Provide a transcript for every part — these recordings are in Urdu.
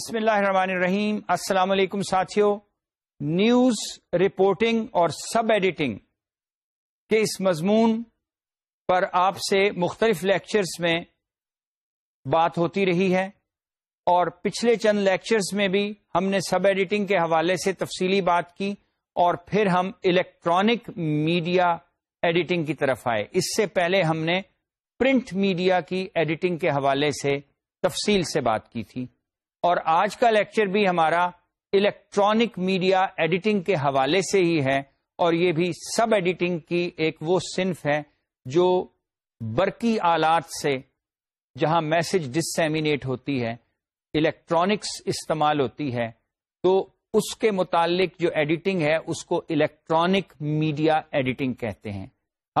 بسم اللہ الرحمن الرحیم السلام علیکم ساتھیوں نیوز رپورٹنگ اور سب ایڈیٹنگ کے اس مضمون پر آپ سے مختلف لیکچرز میں بات ہوتی رہی ہے اور پچھلے چند لیکچرز میں بھی ہم نے سب ایڈیٹنگ کے حوالے سے تفصیلی بات کی اور پھر ہم الیکٹرانک میڈیا ایڈیٹنگ کی طرف آئے اس سے پہلے ہم نے پرنٹ میڈیا کی ایڈیٹنگ کے حوالے سے تفصیل سے بات کی تھی اور آج کا لیکچر بھی ہمارا الیکٹرانک میڈیا ایڈیٹنگ کے حوالے سے ہی ہے اور یہ بھی سب ایڈیٹنگ کی ایک وہ صنف ہے جو برقی آلات سے جہاں میسج ڈسمینیٹ ہوتی ہے الیکٹرانکس استعمال ہوتی ہے تو اس کے متعلق جو ایڈیٹنگ ہے اس کو الیکٹرانک میڈیا ایڈیٹنگ کہتے ہیں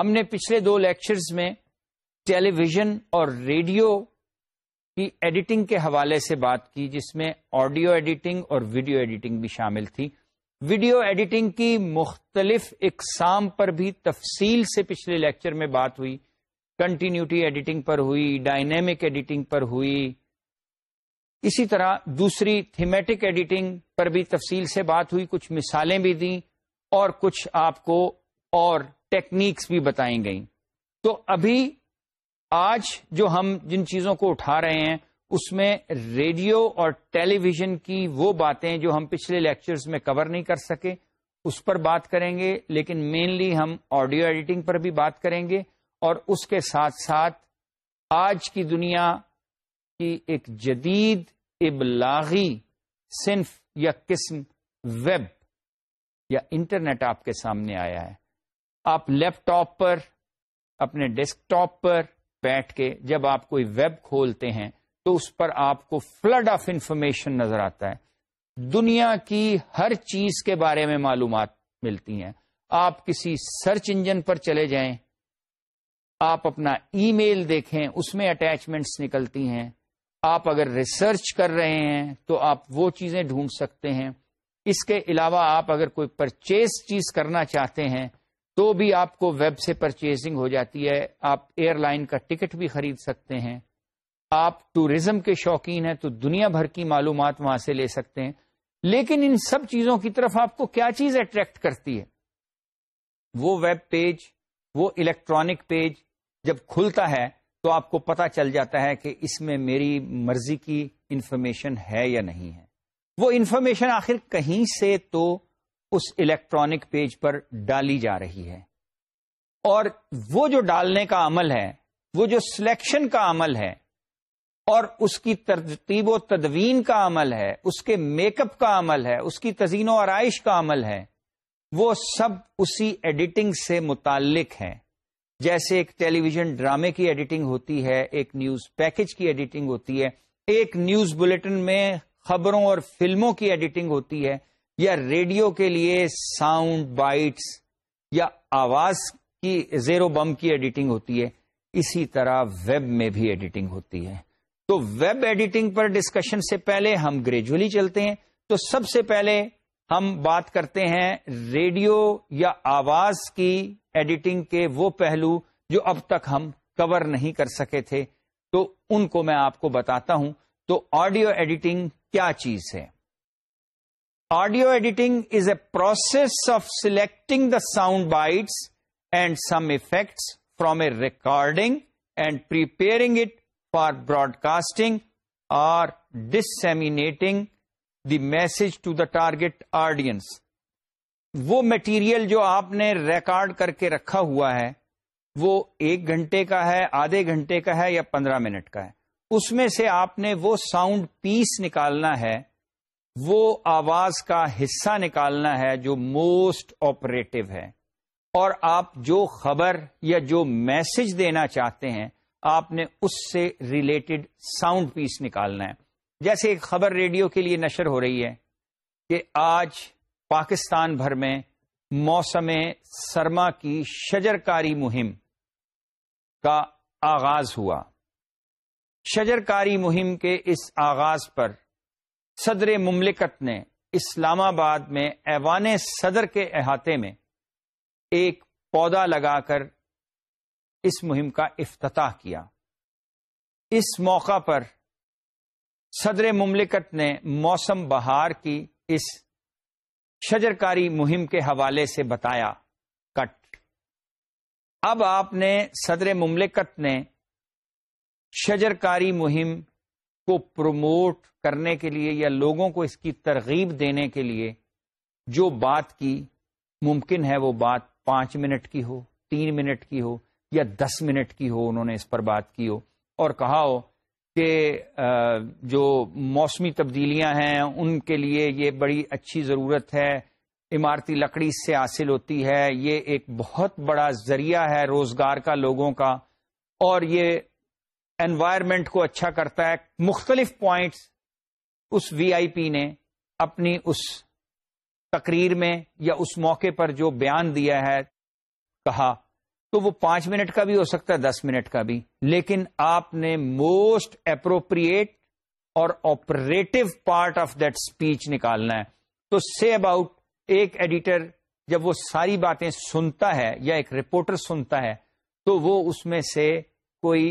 ہم نے پچھلے دو لیکچرز میں ٹیلی ویژن اور ریڈیو کی ایڈیٹنگ کے حوالے سے بات کی جس میں آڈیو ایڈیٹنگ اور ویڈیو ایڈیٹنگ بھی شامل تھی ویڈیو ایڈیٹنگ کی مختلف اقسام پر بھی تفصیل سے پچھلے لیکچر میں بات ہوئی ڈائنیمک ایڈیٹنگ پر ہوئی اسی طرح دوسری تھیمیٹک ایڈیٹنگ پر بھی تفصیل سے بات ہوئی کچھ مثالیں بھی دیں اور کچھ آپ کو اور ٹیکنیکس بھی بتائی گئیں تو ابھی آج جو ہم جن چیزوں کو اٹھا رہے ہیں اس میں ریڈیو اور ٹیلی ویژن کی وہ باتیں جو ہم پچھلے لیکچرز میں کور نہیں کر سکے اس پر بات کریں گے لیکن مینلی ہم آڈیو ایڈیٹنگ پر بھی بات کریں گے اور اس کے ساتھ ساتھ آج کی دنیا کی ایک جدید ابلاغی صنف یا قسم ویب یا انٹرنیٹ آپ کے سامنے آیا ہے آپ لیپ ٹاپ پر اپنے ڈیسک ٹاپ پر بیٹھ کے جب آپ کوئی ویب کھولتے ہیں تو اس پر آپ کو فلڈ آف انفارمیشن نظر آتا ہے دنیا کی ہر چیز کے بارے میں معلومات ملتی ہیں آپ کسی سرچ انجن پر چلے جائیں آپ اپنا ای میل دیکھیں اس میں اٹیچمنٹس نکلتی ہیں آپ اگر ریسرچ کر رہے ہیں تو آپ وہ چیزیں ڈھونڈ سکتے ہیں اس کے علاوہ آپ اگر کوئی پرچیز چیز کرنا چاہتے ہیں تو بھی آپ کو ویب سے پرچیزنگ ہو جاتی ہے آپ ایئر لائن کا ٹکٹ بھی خرید سکتے ہیں آپ ٹوریزم کے شوقین ہیں تو دنیا بھر کی معلومات وہاں سے لے سکتے ہیں لیکن ان سب چیزوں کی طرف آپ کو کیا چیز اٹریکٹ کرتی ہے وہ ویب پیج وہ الیکٹرانک پیج جب کھلتا ہے تو آپ کو پتا چل جاتا ہے کہ اس میں میری مرضی کی انفارمیشن ہے یا نہیں ہے وہ انفارمیشن آخر کہیں سے تو اس الیکٹرانک پیج پر ڈالی جا رہی ہے اور وہ جو ڈالنے کا عمل ہے وہ جو سلیکشن کا عمل ہے اور اس کی ترتیب و تدوین کا عمل ہے اس کے میک اپ کا عمل ہے اس کی تزین و آرائش کا عمل ہے وہ سب اسی ایڈیٹنگ سے متعلق ہے جیسے ایک ٹیلی ویژن ڈرامے کی ایڈیٹنگ ہوتی ہے ایک نیوز پیکج کی ایڈیٹنگ ہوتی ہے ایک نیوز بلٹن میں خبروں اور فلموں کی ایڈیٹنگ ہوتی ہے یا ریڈیو کے لیے ساؤنڈ بائٹس یا آواز کی زیرو بم کی ایڈیٹنگ ہوتی ہے اسی طرح ویب میں بھی ایڈیٹنگ ہوتی ہے تو ویب ایڈیٹنگ پر ڈسکشن سے پہلے ہم گریجولی چلتے ہیں تو سب سے پہلے ہم بات کرتے ہیں ریڈیو یا آواز کی ایڈیٹنگ کے وہ پہلو جو اب تک ہم کور نہیں کر سکے تھے تو ان کو میں آپ کو بتاتا ہوں تو آڈیو ایڈیٹنگ کیا چیز ہے audio editing is a process of selecting the sound bites and some effects from a recording and preparing it for broadcasting or disseminating the message to the target audience وہ مٹیریل جو آپ نے ریکارڈ کر کے رکھا ہوا ہے وہ ایک گھنٹے کا ہے آدھے گھنٹے کا ہے یا پندرہ منٹ کا ہے اس میں سے آپ نے وہ ساؤنڈ پیس نکالنا ہے وہ آواز کا حصہ نکالنا ہے جو موسٹ آپریٹو ہے اور آپ جو خبر یا جو میسج دینا چاہتے ہیں آپ نے اس سے ریلیٹڈ ساؤنڈ پیس نکالنا ہے جیسے ایک خبر ریڈیو کے لیے نشر ہو رہی ہے کہ آج پاکستان بھر میں موسم سرما کی شجرکاری مہم کا آغاز ہوا شجرکاری مہم کے اس آغاز پر صدر مملکت نے اسلام آباد میں ایوان صدر کے احاطے میں ایک پودا لگا کر اس مہم کا افتتاح کیا اس موقع پر صدر مملکت نے موسم بہار کی اس شجرکاری مہم کے حوالے سے بتایا کٹ اب آپ نے صدر مملکت نے شجرکاری مہم کو پروموٹ کرنے کے لیے یا لوگوں کو اس کی ترغیب دینے کے لیے جو بات کی ممکن ہے وہ بات پانچ منٹ کی ہو تین منٹ کی ہو یا دس منٹ کی ہو انہوں نے اس پر بات کی ہو اور کہا ہو کہ جو موسمی تبدیلیاں ہیں ان کے لیے یہ بڑی اچھی ضرورت ہے عمارتی لکڑی سے حاصل ہوتی ہے یہ ایک بہت بڑا ذریعہ ہے روزگار کا لوگوں کا اور یہ انوائرمنٹ کو اچھا کرتا ہے مختلف پوائنٹس اس وی آئی پی نے اپنی اس تقریر میں یا اس موقع پر جو بیان دیا ہے کہا تو وہ پانچ منٹ کا بھی ہو سکتا ہے دس منٹ کا بھی لیکن آپ نے موسٹ اپروپریٹ اور operative part of that speech نکالنا ہے تو سی اباؤٹ ایک ایڈیٹر جب وہ ساری باتیں سنتا ہے یا ایک رپورٹر سنتا ہے تو وہ اس میں سے کوئی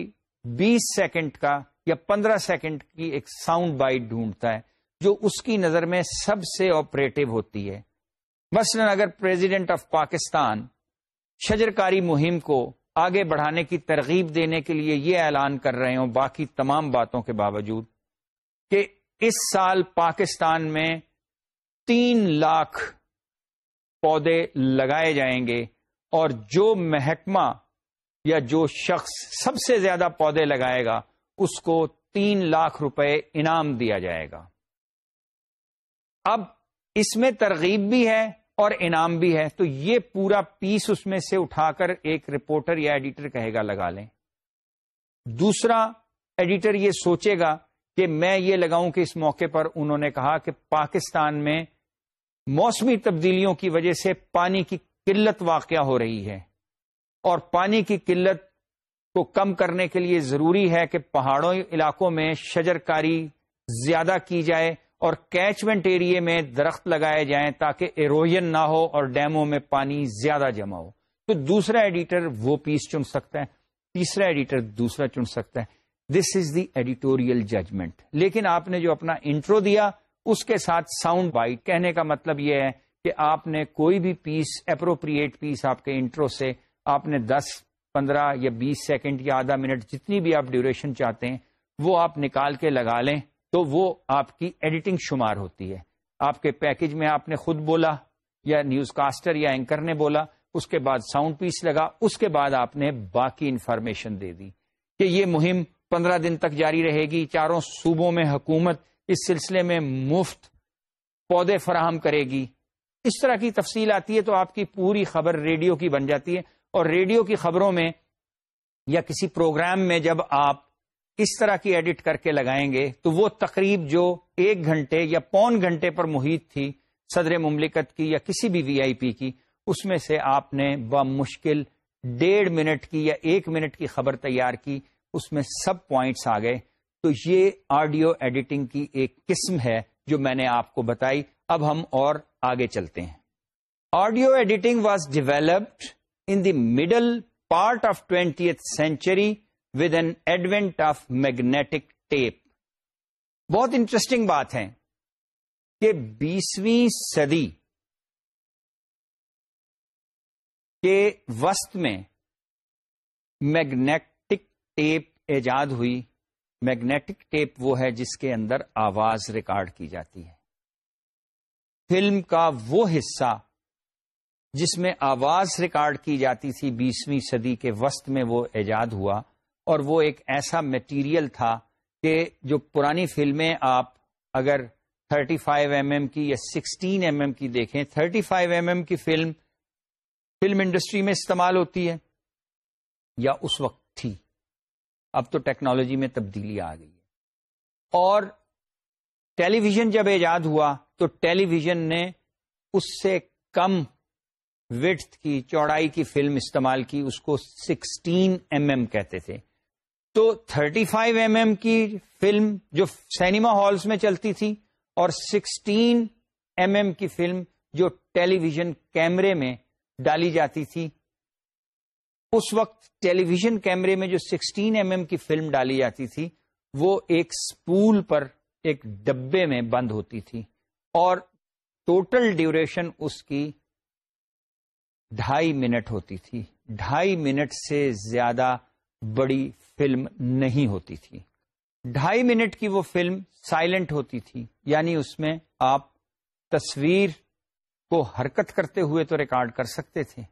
بیس سیکنڈ کا یا پندرہ سیکنڈ کی ایک ساؤنڈ بائٹ ڈھونڈتا ہے جو اس کی نظر میں سب سے آپریٹو ہوتی ہے مثلا اگر پریزیڈنٹ آف پاکستان شجرکاری مہم کو آگے بڑھانے کی ترغیب دینے کے لیے یہ اعلان کر رہے ہوں باقی تمام باتوں کے باوجود کہ اس سال پاکستان میں تین لاکھ پودے لگائے جائیں گے اور جو محکمہ یا جو شخص سب سے زیادہ پودے لگائے گا اس کو تین لاکھ روپے انعام دیا جائے گا اب اس میں ترغیب بھی ہے اور انعام بھی ہے تو یہ پورا پیس اس میں سے اٹھا کر ایک رپورٹر یا ایڈیٹر کہے گا لگا لیں دوسرا ایڈیٹر یہ سوچے گا کہ میں یہ لگاؤں کہ اس موقع پر انہوں نے کہا کہ پاکستان میں موسمی تبدیلیوں کی وجہ سے پانی کی قلت واقع ہو رہی ہے اور پانی کی قلت کو کم کرنے کے لیے ضروری ہے کہ پہاڑوں علاقوں میں شجر کاری زیادہ کی جائے اور کیچمنٹ ایریے میں درخت لگائے جائیں تاکہ ایروژن نہ ہو اور ڈیموں میں پانی زیادہ جمع ہو تو دوسرا ایڈیٹر وہ پیس چن سکتا ہے تیسرا ایڈیٹر دوسرا چن سکتا ہے دس از دی ایڈیٹوریل ججمنٹ لیکن آپ نے جو اپنا انٹرو دیا اس کے ساتھ ساؤنڈ بائٹ کہنے کا مطلب یہ ہے کہ آپ نے کوئی بھی پیس اپروپریٹ پیس آپ کے انٹرو سے آپ نے دس پندرہ یا بیس سیکنڈ یا آدھا منٹ جتنی بھی آپ ڈیوریشن چاہتے ہیں وہ آپ نکال کے لگا لیں تو وہ آپ کی ایڈیٹنگ شمار ہوتی ہے آپ کے پیکج میں آپ نے خود بولا یا نیوز کاسٹر یا اینکر نے بولا اس کے بعد ساؤنڈ پیس لگا اس کے بعد آپ نے باقی انفارمیشن دے دی کہ یہ مہم پندرہ دن تک جاری رہے گی چاروں صوبوں میں حکومت اس سلسلے میں مفت پودے فراہم کرے گی اس طرح کی تفصیل آتی ہے تو آپ کی پوری خبر ریڈیو کی بن جاتی ہے اور ریڈیو کی خبروں میں یا کسی پروگرام میں جب آپ اس طرح کی ایڈٹ کر کے لگائیں گے تو وہ تقریب جو ایک گھنٹے یا پون گھنٹے پر محیط تھی صدر مملکت کی یا کسی بھی وی آئی پی کی اس میں سے آپ نے بمشکل ڈیڑھ منٹ کی یا ایک منٹ کی خبر تیار کی اس میں سب پوائنٹس آ گئے تو یہ آڈیو ایڈیٹنگ کی ایک قسم ہے جو میں نے آپ کو بتائی اب ہم اور آگے چلتے ہیں audio editing was developed the middle part of twentieth century with an advent of magnetic tape بہت انٹرسٹنگ بات ہے کہ بیسویں صدی کے وسط میں میگنیٹک ٹیپ ایجاد ہوئی میگنیٹک ٹیپ وہ ہے جس کے اندر آواز ریکارڈ کی جاتی ہے فلم کا وہ حصہ جس میں آواز ریکارڈ کی جاتی تھی بیسویں صدی کے وسط میں وہ ایجاد ہوا اور وہ ایک ایسا میٹیریل تھا کہ جو پرانی فلمیں آپ اگر 35 فائیو ایم ایم کی یا سکسٹین ایم ایم کی دیکھیں 35 فائیو ایم ایم کی فلم فلم انڈسٹری میں استعمال ہوتی ہے یا اس وقت تھی اب تو ٹیکنالوجی میں تبدیلی آ گئی ہے اور ٹیلی ویژن جب ایجاد ہوا تو ٹیلی ویژن نے اس سے کم ویٹ کی چوڑائی کی فلم استعمال کی اس کو سکسٹین ایم ایم کہتے تھے تو تھرٹی فائیو ایم ایم کی فلم جو سینیما ہالس میں چلتی تھی اور سکسٹین ایم ایم کی فلم جو ٹیلی ویژن کیمرے میں ڈالی جاتی تھی اس وقت ٹیلی ویژن کیمرے میں جو سکسٹین ایم ایم کی فلم ڈالی جاتی تھی وہ ایک سپول پر ایک ڈبے میں بند ہوتی تھی اور ٹوٹل ڈیوریشن اس کی ڈھائی منٹ ہوتی تھی ڈھائی منٹ سے زیادہ بڑی فلم نہیں ہوتی تھی ڈھائی منٹ کی وہ فلم سائلنٹ ہوتی تھی یعنی اس میں آپ تصویر کو حرکت کرتے ہوئے تو ریکارڈ کر سکتے تھے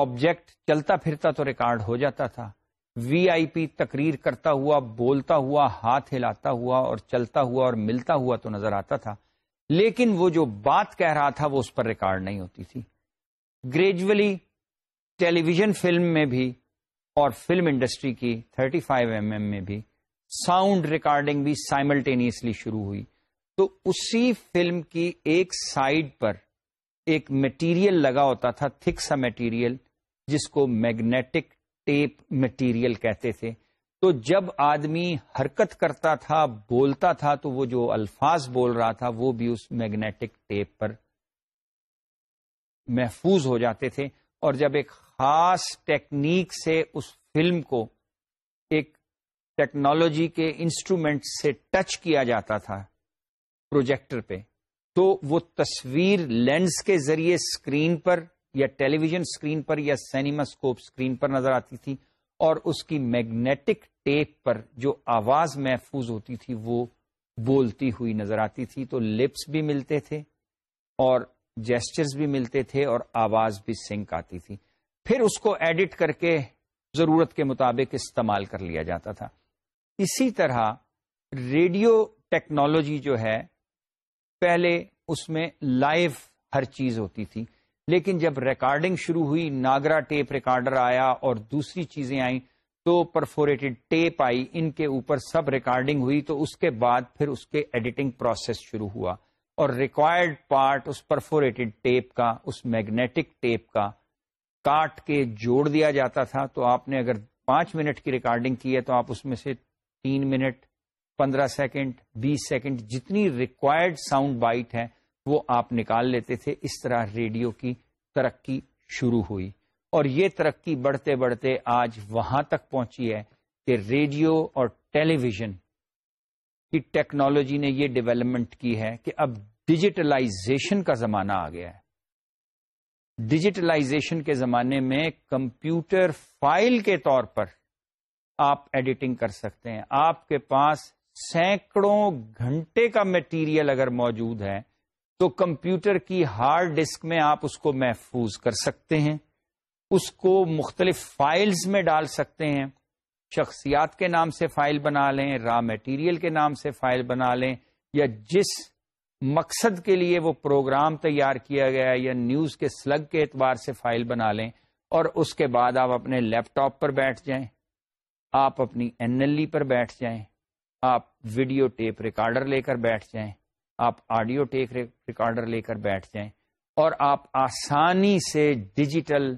آبجیکٹ چلتا پھرتا تو ریکارڈ ہو جاتا تھا وی آئی پی تقریر کرتا ہوا بولتا ہوا ہاتھ ہلاتا ہوا اور چلتا ہوا اور ملتا ہوا تو نظر آتا تھا لیکن وہ جو بات کہہ رہا تھا وہ اس پر ریکارڈ نہیں ہوتی تھی گریجولی ٹیلی ویژن فلم میں بھی اور فلم انڈسٹری کی تھرٹی فائیو ایم ایم میں بھی ساؤنڈ ریکارڈنگ بھی سائملٹینیسلی شروع ہوئی تو اسی فلم کی ایک سائڈ پر ایک میٹیریل لگا ہوتا تھا تھک سا میٹیریل جس کو میگنیٹک ٹیپ میٹیریل کہتے تھے تو جب آدمی حرکت کرتا تھا بولتا تھا تو وہ جو الفاظ بول رہا تھا وہ بھی اس میگنیٹک ٹیپ پر محفوظ ہو جاتے تھے اور جب ایک خاص ٹیکنیک سے اس فلم کو ایک ٹیکنالوجی کے انسٹرومنٹ سے ٹچ کیا جاتا تھا پروجیکٹر پہ تو وہ تصویر لینس کے ذریعے اسکرین پر یا ٹیلی ویژن اسکرین پر یا سینیما اسکوپ اسکرین پر نظر آتی تھی اور اس کی میگنیٹک ٹیپ پر جو آواز محفوظ ہوتی تھی وہ بولتی ہوئی نظر آتی تھی تو لپس بھی ملتے تھے اور جیسچرز بھی ملتے تھے اور آواز بھی سنک آتی تھی پھر اس کو ایڈٹ کر کے ضرورت کے مطابق استعمال کر لیا جاتا تھا اسی طرح ریڈیو ٹیکنالوجی جو ہے پہلے اس میں لائف ہر چیز ہوتی تھی لیکن جب ریکارڈنگ شروع ہوئی ناگرا ٹیپ ریکارڈر آیا اور دوسری چیزیں آئیں تو پرفوریٹڈ ٹیپ آئی ان کے اوپر سب ریکارڈنگ ہوئی تو اس کے بعد پھر اس کے ایڈیٹنگ پروسیس شروع ہوا اور ریکوائرڈ پارٹ اس پرفوریٹڈ ٹیپ کا اس میگنیٹک ٹیپ کا کاٹ کے جوڑ دیا جاتا تھا تو آپ نے اگر پانچ منٹ کی ریکارڈنگ کی ہے تو آپ اس میں سے تین منٹ پندرہ سیکنڈ بیس سیکنڈ جتنی ریکوائرڈ ساؤنڈ بائٹ ہے وہ آپ نکال لیتے تھے اس طرح ریڈیو کی ترقی شروع ہوئی اور یہ ترقی بڑھتے بڑھتے آج وہاں تک پہنچی ہے کہ ریڈیو اور ٹیلی ویژن ٹیکنالوجی نے یہ ڈیولپمنٹ کی ہے کہ اب ڈیجیٹلائزیشن کا زمانہ آ گیا ہے ڈیجیٹلائزیشن کے زمانے میں کمپیوٹر فائل کے طور پر آپ ایڈیٹنگ کر سکتے ہیں آپ کے پاس سینکڑوں گھنٹے کا میٹیریل اگر موجود ہے تو کمپیوٹر کی ہارڈ ڈسک میں آپ اس کو محفوظ کر سکتے ہیں اس کو مختلف فائلز میں ڈال سکتے ہیں شخصیات کے نام سے فائل بنا لیں را میٹیریل کے نام سے فائل بنا لیں یا جس مقصد کے لیے وہ پروگرام تیار کیا گیا یا نیوز کے سلگ کے اعتبار سے فائل بنا لیں اور اس کے بعد آپ اپنے لیپ ٹاپ پر بیٹھ جائیں آپ اپنی این ایل ای پر بیٹھ جائیں آپ ویڈیو ٹیپ ریکارڈر لے کر بیٹھ جائیں آپ آڈیو ٹیپ ریکارڈر لے کر بیٹھ جائیں اور آپ آسانی سے ڈیجیٹل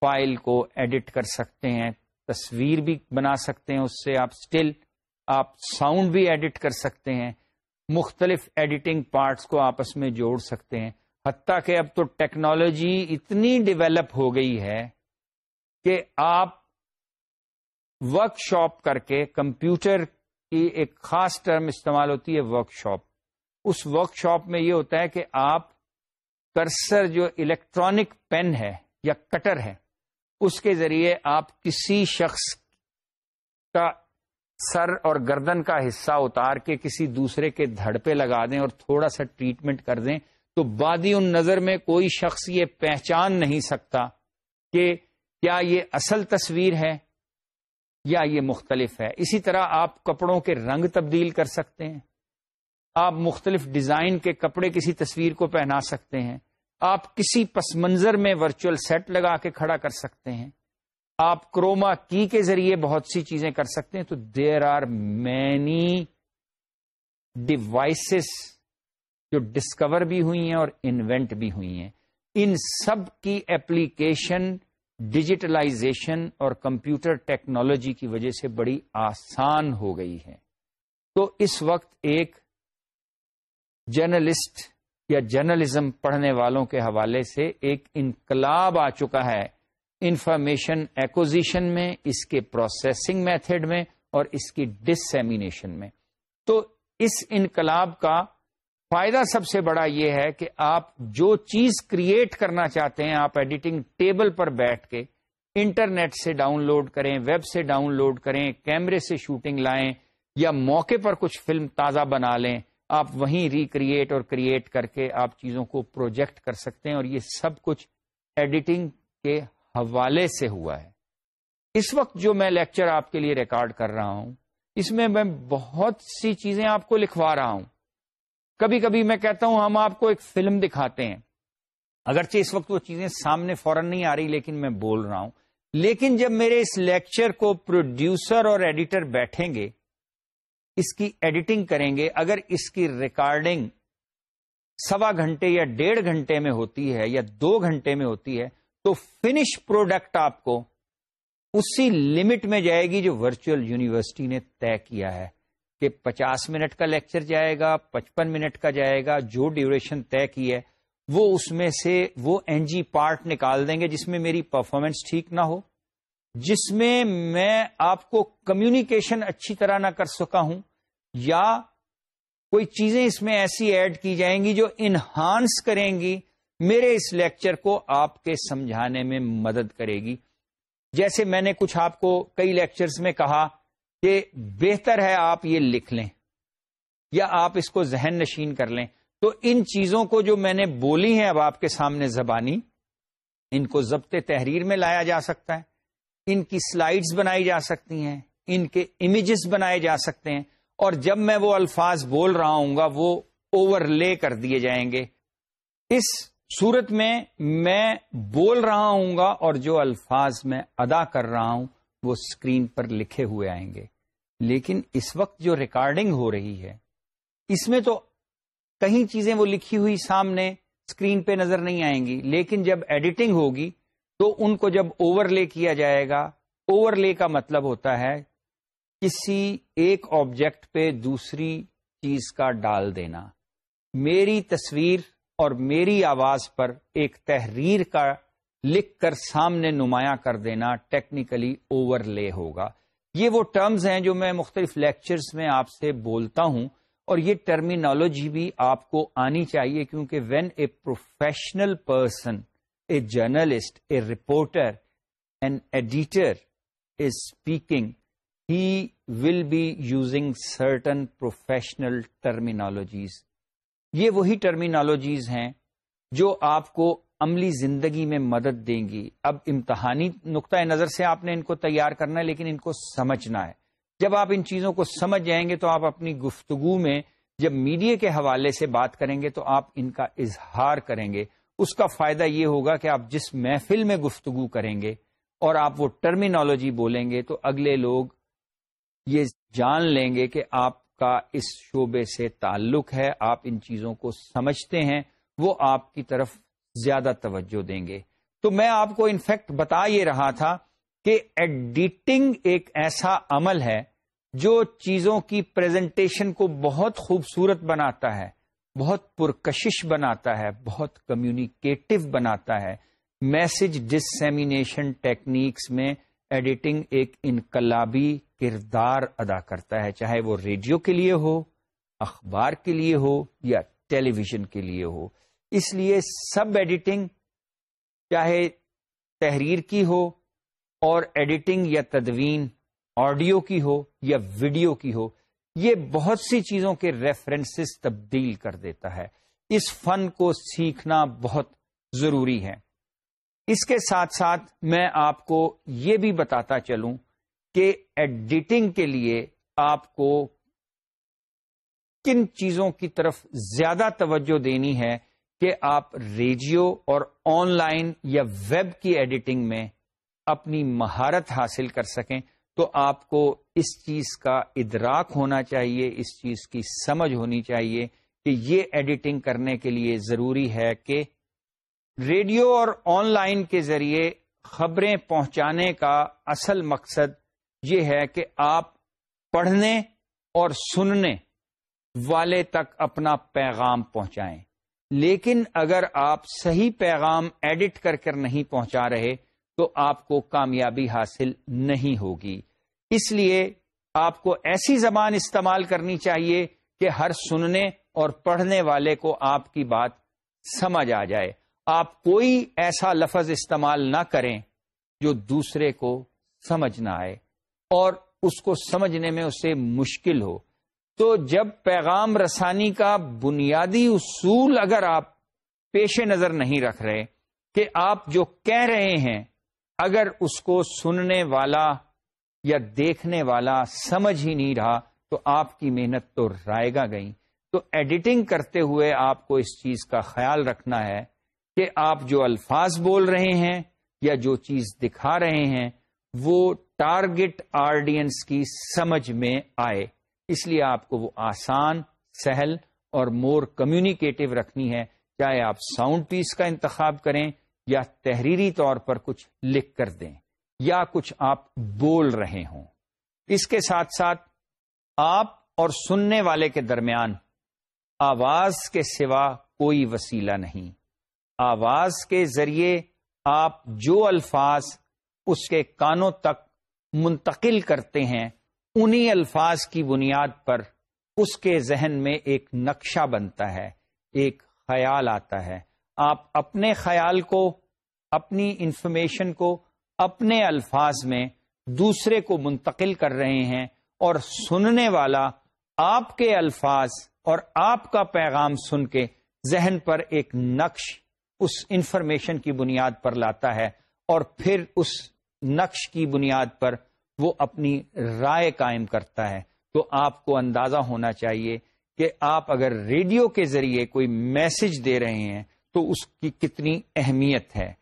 فائل کو ایڈٹ کر سکتے ہیں تصویر بھی بنا سکتے ہیں اس سے آپ اسٹل آپ ساؤنڈ بھی ایڈٹ کر سکتے ہیں مختلف ایڈیٹنگ پارٹس کو آپس میں جوڑ سکتے ہیں حتیٰ کہ اب تو ٹیکنالوجی اتنی ڈیولپ ہو گئی ہے کہ آپ ورک شاپ کر کے کمپیوٹر کی ایک خاص ٹرم استعمال ہوتی ہے ورک شاپ اس ورک شاپ میں یہ ہوتا ہے کہ آپ کرسر جو الیکٹرانک پین ہے یا کٹر ہے اس کے ذریعے آپ کسی شخص کا سر اور گردن کا حصہ اتار کے کسی دوسرے کے دھڑ پہ لگا دیں اور تھوڑا سا ٹریٹمنٹ کر دیں تو بادی ان نظر میں کوئی شخص یہ پہچان نہیں سکتا کہ کیا یہ اصل تصویر ہے یا یہ مختلف ہے اسی طرح آپ کپڑوں کے رنگ تبدیل کر سکتے ہیں آپ مختلف ڈیزائن کے کپڑے کسی تصویر کو پہنا سکتے ہیں آپ کسی پس منظر میں ورچوئل سیٹ لگا کے کھڑا کر سکتے ہیں آپ کروما کی کے ذریعے بہت سی چیزیں کر سکتے ہیں تو دیر آر مینی ڈیوائسز جو ڈسکور بھی ہوئی ہیں اور انوینٹ بھی ہوئی ہیں ان سب کی ایپلیکیشن ڈیجیٹلائزیشن اور کمپیوٹر ٹیکنالوجی کی وجہ سے بڑی آسان ہو گئی ہے تو اس وقت ایک جرنلسٹ یا جرنلزم پڑھنے والوں کے حوالے سے ایک انقلاب آ چکا ہے انفارمیشن ایکوزیشن میں اس کے پروسیسنگ میتھڈ میں اور اس کی ڈسمینیشن میں تو اس انقلاب کا فائدہ سب سے بڑا یہ ہے کہ آپ جو چیز کریٹ کرنا چاہتے ہیں آپ ایڈیٹنگ ٹیبل پر بیٹھ کے انٹرنیٹ سے ڈاؤن لوڈ کریں ویب سے ڈاؤن لوڈ کریں کیمرے سے شوٹنگ لائیں یا موقع پر کچھ فلم تازہ بنا لیں آپ وہیں ریکریٹ اور کریٹ کر کے آپ چیزوں کو پروجیکٹ کر سکتے ہیں اور یہ سب کچھ ایڈیٹنگ کے حوالے سے ہوا ہے اس وقت جو میں لیکچر آپ کے لیے ریکارڈ کر رہا ہوں اس میں میں بہت سی چیزیں آپ کو لکھوا رہا ہوں کبھی کبھی میں کہتا ہوں ہم آپ کو ایک فلم دکھاتے ہیں اگرچہ اس وقت وہ چیزیں سامنے فوراً نہیں آ رہی لیکن میں بول رہا ہوں لیکن جب میرے اس لیکچر کو پروڈیوسر اور ایڈیٹر بیٹھیں گے اس کی ایڈیٹنگ کریں گے اگر اس کی ریکارڈنگ سوا گھنٹے یا ڈیڑھ گھنٹے میں ہوتی ہے یا دو گھنٹے میں ہوتی ہے تو فنش پروڈکٹ آپ کو اسی لمٹ میں جائے گی جو ورچوئل یونیورسٹی نے طے کیا ہے کہ پچاس منٹ کا لیکچر جائے گا پچپن منٹ کا جائے گا جو ڈیوریشن طے کی ہے وہ اس میں سے وہ این جی پارٹ نکال دیں گے جس میں میری پرفارمنس ٹھیک نہ ہو جس میں میں آپ کو کمیونیکیشن اچھی طرح نہ کر سکا ہوں یا کوئی چیزیں اس میں ایسی ایڈ کی جائیں گی جو انہانس کریں گی میرے اس لیکچر کو آپ کے سمجھانے میں مدد کرے گی جیسے میں نے کچھ آپ کو کئی لیکچرز میں کہا کہ بہتر ہے آپ یہ لکھ لیں یا آپ اس کو ذہن نشین کر لیں تو ان چیزوں کو جو میں نے بولی ہیں اب آپ کے سامنے زبانی ان کو ضبط تحریر میں لایا جا سکتا ہے ان کی سلائڈز بنائی جا سکتی ہیں ان کے امیجز بنائے جا سکتے ہیں اور جب میں وہ الفاظ بول رہا ہوں گا وہ اوور لے کر دیے جائیں گے اس صورت میں میں بول رہا ہوں گا اور جو الفاظ میں ادا کر رہا ہوں وہ اسکرین پر لکھے ہوئے آئیں گے لیکن اس وقت جو ریکارڈنگ ہو رہی ہے اس میں تو کہیں چیزیں وہ لکھی ہوئی سامنے اسکرین پہ نظر نہیں آئیں گی لیکن جب ایڈیٹنگ ہوگی تو ان کو جب اوور لے کیا جائے گا اوور لے کا مطلب ہوتا ہے کسی ایک آبجیکٹ پہ دوسری چیز کا ڈال دینا میری تصویر اور میری آواز پر ایک تحریر کا لکھ کر سامنے نمایاں کر دینا ٹیکنیکلی اوور لے ہوگا یہ وہ ٹرمز ہیں جو میں مختلف لیکچرز میں آپ سے بولتا ہوں اور یہ ٹرمینالوجی بھی آپ کو آنی چاہیے کیونکہ when a professional person a journalist a reporter an editor is speaking he will be using certain professional terminologies یہ وہی ٹرمینالوجیز ہیں جو آپ کو عملی زندگی میں مدد دیں گی اب امتحانی نقطۂ نظر سے آپ نے ان کو تیار کرنا ہے لیکن ان کو سمجھنا ہے جب آپ ان چیزوں کو سمجھ جائیں گے تو آپ اپنی گفتگو میں جب میڈیا کے حوالے سے بات کریں گے تو آپ ان کا اظہار کریں گے اس کا فائدہ یہ ہوگا کہ آپ جس محفل میں گفتگو کریں گے اور آپ وہ ٹرمینالوجی بولیں گے تو اگلے لوگ یہ جان لیں گے کہ آپ کا اس شعبے سے تعلق ہے آپ ان چیزوں کو سمجھتے ہیں وہ آپ کی طرف زیادہ توجہ دیں گے تو میں آپ کو انفیکٹ بتا یہ رہا تھا کہ ایڈیٹنگ ایک ایسا عمل ہے جو چیزوں کی پریزنٹیشن کو بہت خوبصورت بناتا ہے بہت پرکشش بناتا ہے بہت کمیونیکیٹو بناتا ہے میسج ڈسمینیشن ٹیکنیکس میں ایڈیٹنگ ایک انقلابی کردار ادا کرتا ہے چاہے وہ ریڈیو کے لیے ہو اخبار کے لیے ہو یا ٹیلی ویژن کے لیے ہو اس لیے سب ایڈیٹنگ چاہے تحریر کی ہو اور ایڈیٹنگ یا تدوین آڈیو کی ہو یا ویڈیو کی ہو یہ بہت سی چیزوں کے ریفرنسز تبدیل کر دیتا ہے اس فن کو سیکھنا بہت ضروری ہے اس کے ساتھ ساتھ میں آپ کو یہ بھی بتاتا چلوں کہ ایڈیٹنگ کے لیے آپ کو کن چیزوں کی طرف زیادہ توجہ دینی ہے کہ آپ ریڈیو اور آن لائن یا ویب کی ایڈیٹنگ میں اپنی مہارت حاصل کر سکیں تو آپ کو اس چیز کا ادراک ہونا چاہیے اس چیز کی سمجھ ہونی چاہیے کہ یہ ایڈیٹنگ کرنے کے لیے ضروری ہے کہ ریڈیو اور آن لائن کے ذریعے خبریں پہنچانے کا اصل مقصد یہ ہے کہ آپ پڑھنے اور سننے والے تک اپنا پیغام پہنچائیں لیکن اگر آپ صحیح پیغام ایڈٹ کر کر نہیں پہنچا رہے تو آپ کو کامیابی حاصل نہیں ہوگی اس لیے آپ کو ایسی زبان استعمال کرنی چاہیے کہ ہر سننے اور پڑھنے والے کو آپ کی بات سمجھ آ جائے آپ کوئی ایسا لفظ استعمال نہ کریں جو دوسرے کو سمجھ نہ آئے اور اس کو سمجھنے میں اسے مشکل ہو تو جب پیغام رسانی کا بنیادی اصول اگر آپ پیش نظر نہیں رکھ رہے کہ آپ جو کہہ رہے ہیں اگر اس کو سننے والا یا دیکھنے والا سمجھ ہی نہیں رہا تو آپ کی محنت تو رائے گا گئی تو ایڈیٹنگ کرتے ہوئے آپ کو اس چیز کا خیال رکھنا ہے کہ آپ جو الفاظ بول رہے ہیں یا جو چیز دکھا رہے ہیں وہ ٹارگٹ آڈینس کی سمجھ میں آئے اس لیے آپ کو وہ آسان سہل اور مور کمیونیکیٹو رکھنی ہے چاہے آپ ساؤنڈ پیس کا انتخاب کریں یا تحریری طور پر کچھ لکھ کر دیں یا کچھ آپ بول رہے ہوں اس کے ساتھ ساتھ آپ اور سننے والے کے درمیان آواز کے سوا کوئی وسیلہ نہیں آواز کے ذریعے آپ جو الفاظ اس کے کانوں تک منتقل کرتے ہیں انہی الفاظ کی بنیاد پر اس کے ذہن میں ایک نقشہ بنتا ہے ایک خیال آتا ہے آپ اپنے خیال کو اپنی انفارمیشن کو اپنے الفاظ میں دوسرے کو منتقل کر رہے ہیں اور سننے والا آپ کے الفاظ اور آپ کا پیغام سن کے ذہن پر ایک نقش اس انفارمیشن کی بنیاد پر لاتا ہے اور پھر اس نقش کی بنیاد پر وہ اپنی رائے قائم کرتا ہے تو آپ کو اندازہ ہونا چاہیے کہ آپ اگر ریڈیو کے ذریعے کوئی میسج دے رہے ہیں تو اس کی کتنی اہمیت ہے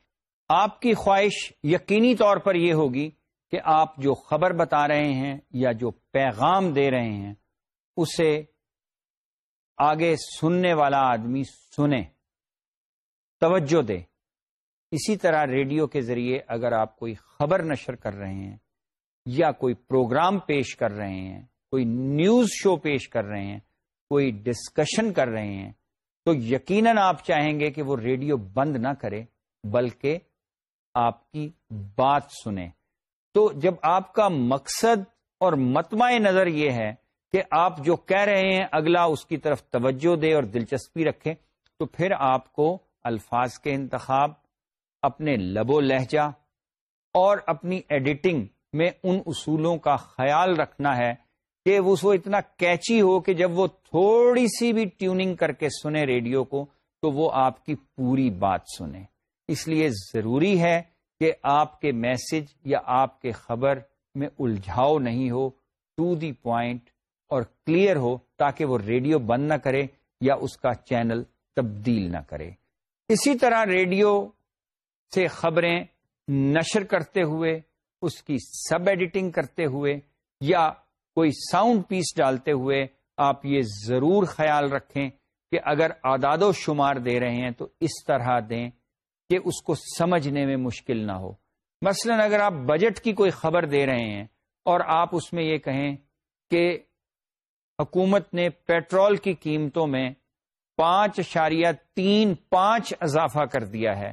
آپ کی خواہش یقینی طور پر یہ ہوگی کہ آپ جو خبر بتا رہے ہیں یا جو پیغام دے رہے ہیں اسے آگے سننے والا آدمی سنے توجہ دے اسی طرح ریڈیو کے ذریعے اگر آپ کوئی خبر نشر کر رہے ہیں یا کوئی پروگرام پیش کر رہے ہیں کوئی نیوز شو پیش کر رہے ہیں کوئی ڈسکشن کر رہے ہیں تو یقیناً آپ چاہیں گے کہ وہ ریڈیو بند نہ کرے بلکہ آپ کی بات سنیں تو جب آپ کا مقصد اور متمع نظر یہ ہے کہ آپ جو کہہ رہے ہیں اگلا اس کی طرف توجہ دے اور دلچسپی رکھے تو پھر آپ کو الفاظ کے انتخاب اپنے لب و لہجہ اور اپنی ایڈیٹنگ میں ان اصولوں کا خیال رکھنا ہے کہ وہ سو اتنا کیچی ہو کہ جب وہ تھوڑی سی بھی ٹیوننگ کر کے سنے ریڈیو کو تو وہ آپ کی پوری بات سنے اس لیے ضروری ہے کہ آپ کے میسج یا آپ کے خبر میں الجھاؤ نہیں ہو ٹو دی پوائنٹ اور کلیئر ہو تاکہ وہ ریڈیو بند نہ کرے یا اس کا چینل تبدیل نہ کرے اسی طرح ریڈیو سے خبریں نشر کرتے ہوئے اس کی سب ایڈیٹنگ کرتے ہوئے یا کوئی ساؤنڈ پیس ڈالتے ہوئے آپ یہ ضرور خیال رکھیں کہ اگر اعداد و شمار دے رہے ہیں تو اس طرح دیں کہ اس کو سمجھنے میں مشکل نہ ہو مثلا اگر آپ بجٹ کی کوئی خبر دے رہے ہیں اور آپ اس میں یہ کہیں کہ حکومت نے پیٹرول کی قیمتوں میں پانچ اشاریہ تین پانچ اضافہ کر دیا ہے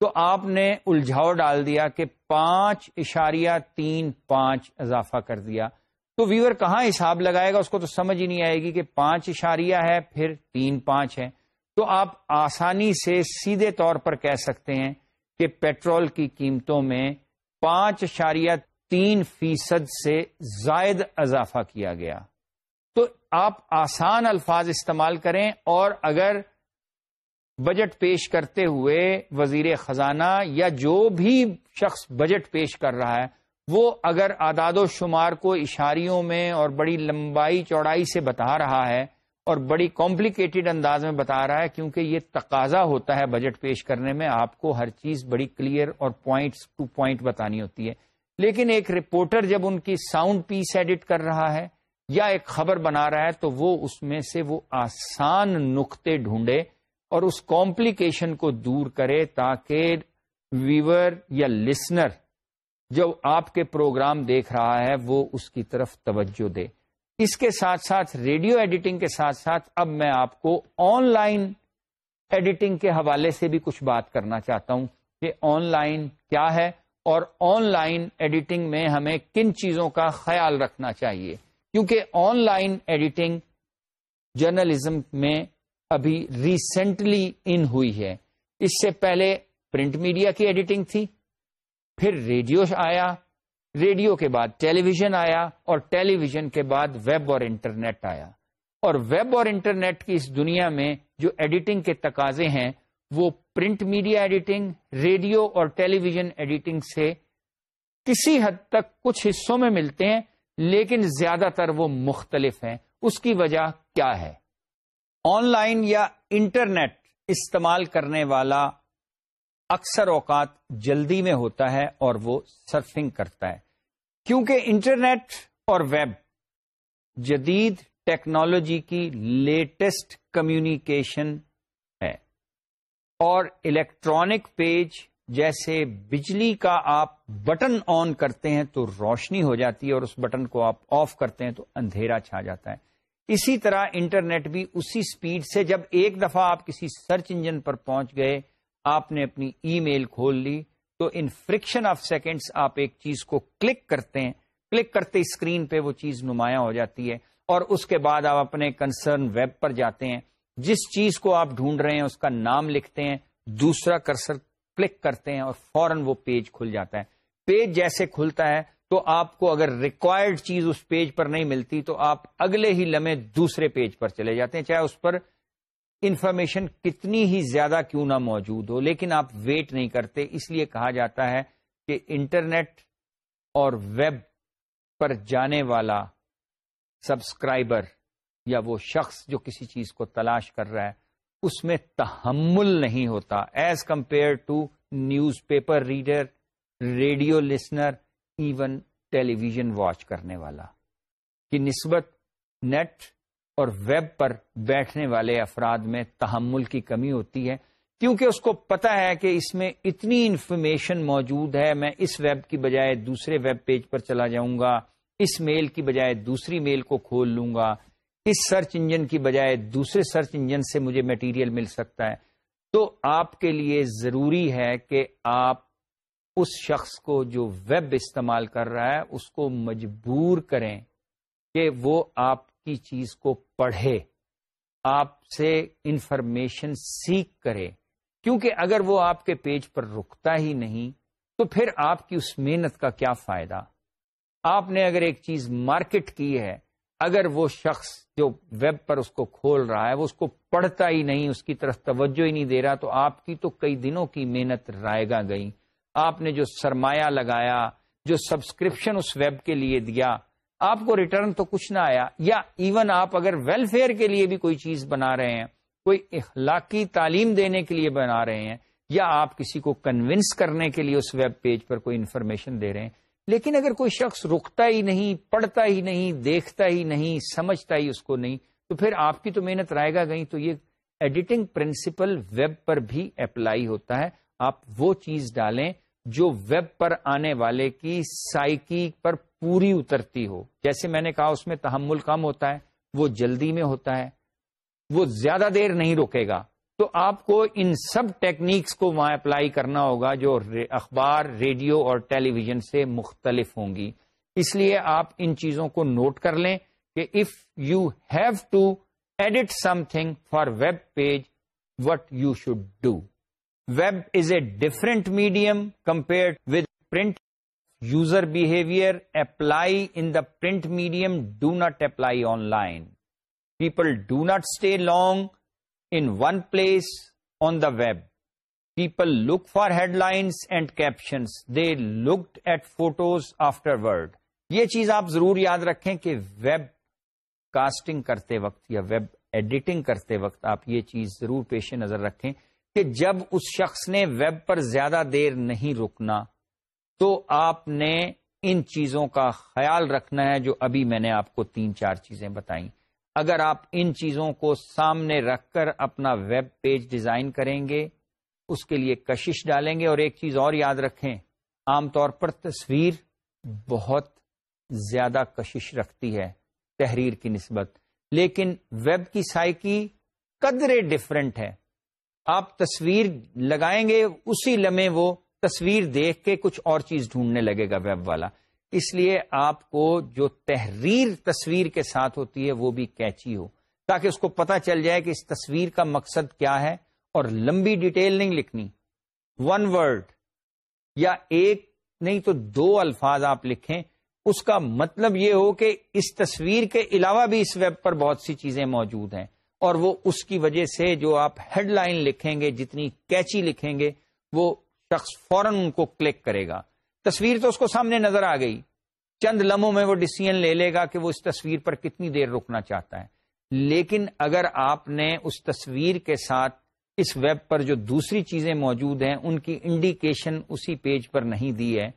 تو آپ نے الجھاؤ ڈال دیا کہ پانچ اشاریہ تین پانچ اضافہ کر دیا تو ویور کہاں حساب لگائے گا اس کو تو سمجھ ہی نہیں آئے گی کہ پانچ اشاریہ ہے پھر تین پانچ ہے تو آپ آسانی سے سیدھے طور پر کہہ سکتے ہیں کہ پیٹرول کی قیمتوں میں پانچ اشاریہ تین فیصد سے زائد اضافہ کیا گیا تو آپ آسان الفاظ استعمال کریں اور اگر بجٹ پیش کرتے ہوئے وزیر خزانہ یا جو بھی شخص بجٹ پیش کر رہا ہے وہ اگر اعداد و شمار کو اشاریوں میں اور بڑی لمبائی چوڑائی سے بتا رہا ہے اور بڑی کمپلیکیٹڈ انداز میں بتا رہا ہے کیونکہ یہ تقاضا ہوتا ہے بجٹ پیش کرنے میں آپ کو ہر چیز بڑی کلیئر اور پوائنٹس ٹو پوائنٹ بتانی ہوتی ہے لیکن ایک رپورٹر جب ان کی ساؤنڈ پیس ایڈٹ کر رہا ہے یا ایک خبر بنا رہا ہے تو وہ اس میں سے وہ آسان نقطے ڈھونڈے اور اس کمپلیکیشن کو دور کرے تاکہ ویور یا لسنر جو آپ کے پروگرام دیکھ رہا ہے وہ اس کی طرف توجہ دے اس کے ساتھ ساتھ ریڈیو ایڈیٹنگ کے ساتھ ساتھ اب میں آپ کو آن لائن ایڈیٹنگ کے حوالے سے بھی کچھ بات کرنا چاہتا ہوں کہ آن لائن کیا ہے اور آن لائن ایڈیٹنگ میں ہمیں کن چیزوں کا خیال رکھنا چاہیے کیونکہ آن لائن ایڈیٹنگ جرنلزم میں ابھی ریسنٹلی ان ہوئی ہے اس سے پہلے پرنٹ میڈیا کی ایڈیٹنگ تھی پھر ریڈیو آیا ریڈیو کے بعد ٹیلی ویژن آیا اور ٹیلی ویژن کے بعد ویب اور انٹرنیٹ آیا اور ویب اور انٹرنیٹ کی اس دنیا میں جو ایڈیٹنگ کے تقاضے ہیں وہ پرنٹ میڈیا ایڈیٹنگ ریڈیو اور ٹیلی ویژن ایڈیٹنگ سے کسی حد تک کچھ حصوں میں ملتے ہیں لیکن زیادہ تر وہ مختلف ہیں اس کی وجہ کیا ہے آن لائن یا انٹرنیٹ استعمال کرنے والا اکثر اوقات جلدی میں ہوتا ہے اور وہ سرفنگ کرتا ہے کیونکہ انٹرنیٹ اور ویب جدید ٹیکنالوجی کی لیٹسٹ کمیونیکیشن ہے اور الیکٹرانک پیج جیسے بجلی کا آپ بٹن آن کرتے ہیں تو روشنی ہو جاتی ہے اور اس بٹن کو آپ آف کرتے ہیں تو اندھیرا چھا جاتا ہے اسی طرح انٹرنیٹ بھی اسی سپیڈ سے جب ایک دفعہ آپ کسی سرچ انجن پر پہنچ گئے آپ نے اپنی ای میل کھول لی تو ان فرکشن آف سیکنڈس آپ ایک چیز کو کلک کرتے ہیں کلک کرتے اسکرین پہ وہ چیز نمایاں ہو جاتی ہے اور اس کے بعد آپ اپنے کنسرن ویب پر جاتے ہیں جس چیز کو آپ ڈھونڈ رہے ہیں اس کا نام لکھتے ہیں دوسرا کرسر کلک کرتے ہیں اور فوراً وہ پیج کھل جاتا ہے پیج جیسے کھلتا ہے تو آپ کو اگر ریکوائرڈ چیز اس پیج پر نہیں ملتی تو آپ اگلے ہی لمحے دوسرے پیج پر چلے جاتے ہیں چاہے اس پر انفارمیشن کتنی ہی زیادہ کیوں نہ موجود ہو لیکن آپ ویٹ نہیں کرتے اس لیے کہا جاتا ہے کہ انٹرنیٹ اور ویب پر جانے والا سبسکرائبر یا وہ شخص جو کسی چیز کو تلاش کر رہا ہے اس میں تحمل نہیں ہوتا as compare to newspaper reader radio listener even television watch کرنے والا کی نسبت نیٹ اور ویب پر بیٹھنے والے افراد میں تحمل کی کمی ہوتی ہے کیونکہ اس کو پتا ہے کہ اس میں اتنی انفارمیشن موجود ہے میں اس ویب کی بجائے دوسرے ویب پیج پر چلا جاؤں گا اس میل کی بجائے دوسری میل کو کھول لوں گا اس سرچ انجن کی بجائے دوسرے سرچ انجن سے مجھے میٹیریل مل سکتا ہے تو آپ کے لیے ضروری ہے کہ آپ اس شخص کو جو ویب استعمال کر رہا ہے اس کو مجبور کریں کہ وہ آپ کی چیز کو پڑھے آپ سے انفارمیشن سیکھ کرے کیونکہ اگر وہ آپ کے پیج پر رکتا ہی نہیں تو پھر آپ کی اس محنت کا کیا فائدہ آپ نے اگر ایک چیز مارکیٹ کی ہے اگر وہ شخص جو ویب پر اس کو کھول رہا ہے وہ اس کو پڑھتا ہی نہیں اس کی طرف توجہ ہی نہیں دے رہا تو آپ کی تو کئی دنوں کی محنت رائے گا گئی آپ نے جو سرمایہ لگایا جو سبسکرپشن اس ویب کے لیے دیا آپ کو ریٹرن تو کچھ نہ آیا یا ایون آپ اگر ویلفیئر کے لیے بھی کوئی چیز بنا رہے ہیں کوئی اخلاقی تعلیم دینے کے لیے بنا رہے ہیں یا آپ کسی کو کنونس کرنے کے لیے اس ویب پیج پر کوئی انفارمیشن دے رہے ہیں لیکن اگر کوئی شخص رکتا ہی نہیں پڑھتا ہی نہیں دیکھتا ہی نہیں سمجھتا ہی اس کو نہیں تو پھر آپ کی تو محنت رائے گا گئی تو یہ ایڈیٹنگ پرنسپل ویب پر بھی اپلائی ہوتا ہے آپ وہ چیز ڈالیں جو ویب پر آنے والے کی سائکی پر پوری اترتی ہو جیسے میں نے کہا اس میں تحمل کم ہوتا ہے وہ جلدی میں ہوتا ہے وہ زیادہ دیر نہیں روکے گا تو آپ کو ان سب ٹیکنیکس کو وہاں اپلائی کرنا ہوگا جو اخبار ریڈیو اور ٹیلی ویژن سے مختلف ہوں گی اس لیے آپ ان چیزوں کو نوٹ کر لیں کہ if you have to edit something for web page what you should do web is a different medium compare with print user behaviour apply in the print medium do not apply online people do not stay long in one place on the web people look for headlines and captions they looked at photos afterward یہ چیز آپ ضرور یاد رکھیں کہ ویب کاسٹنگ کرتے وقت یا ویب ایڈیٹنگ کرتے وقت آپ یہ چیز ضرور پیش نظر رکھیں کہ جب اس شخص نے ویب پر زیادہ دیر نہیں رکنا تو آپ نے ان چیزوں کا خیال رکھنا ہے جو ابھی میں نے آپ کو تین چار چیزیں بتائیں اگر آپ ان چیزوں کو سامنے رکھ کر اپنا ویب پیج ڈیزائن کریں گے اس کے لیے کشش ڈالیں گے اور ایک چیز اور یاد رکھیں عام طور پر تصویر بہت زیادہ کشش رکھتی ہے تحریر کی نسبت لیکن ویب کی سائیکی قدرے ڈفرینٹ ہے آپ تصویر لگائیں گے اسی لمحے وہ تصویر دیکھ کے کچھ اور چیز ڈھونڈنے لگے گا ویب والا اس لیے آپ کو جو تحریر تصویر کے ساتھ ہوتی ہے وہ بھی کیچی ہو تاکہ اس کو پتا چل جائے کہ اس تصویر کا مقصد کیا ہے اور لمبی ڈیٹیل نہیں لکھنی ون ورڈ یا ایک نہیں تو دو الفاظ آپ لکھیں اس کا مطلب یہ ہو کہ اس تصویر کے علاوہ بھی اس ویب پر بہت سی چیزیں موجود ہیں اور وہ اس کی وجہ سے جو آپ ہیڈ لائن لکھیں گے جتنی کیچی لکھیں گے وہ شخص فوراً ان کو کلک کرے گا تصویر تو اس کو سامنے نظر آ گئی چند لمحوں میں وہ ڈسیزن لے لے گا کہ وہ اس تصویر پر کتنی دیر رکنا چاہتا ہے لیکن اگر آپ نے اس تصویر کے ساتھ اس ویب پر جو دوسری چیزیں موجود ہیں ان کی انڈیکیشن اسی پیج پر نہیں دی ہے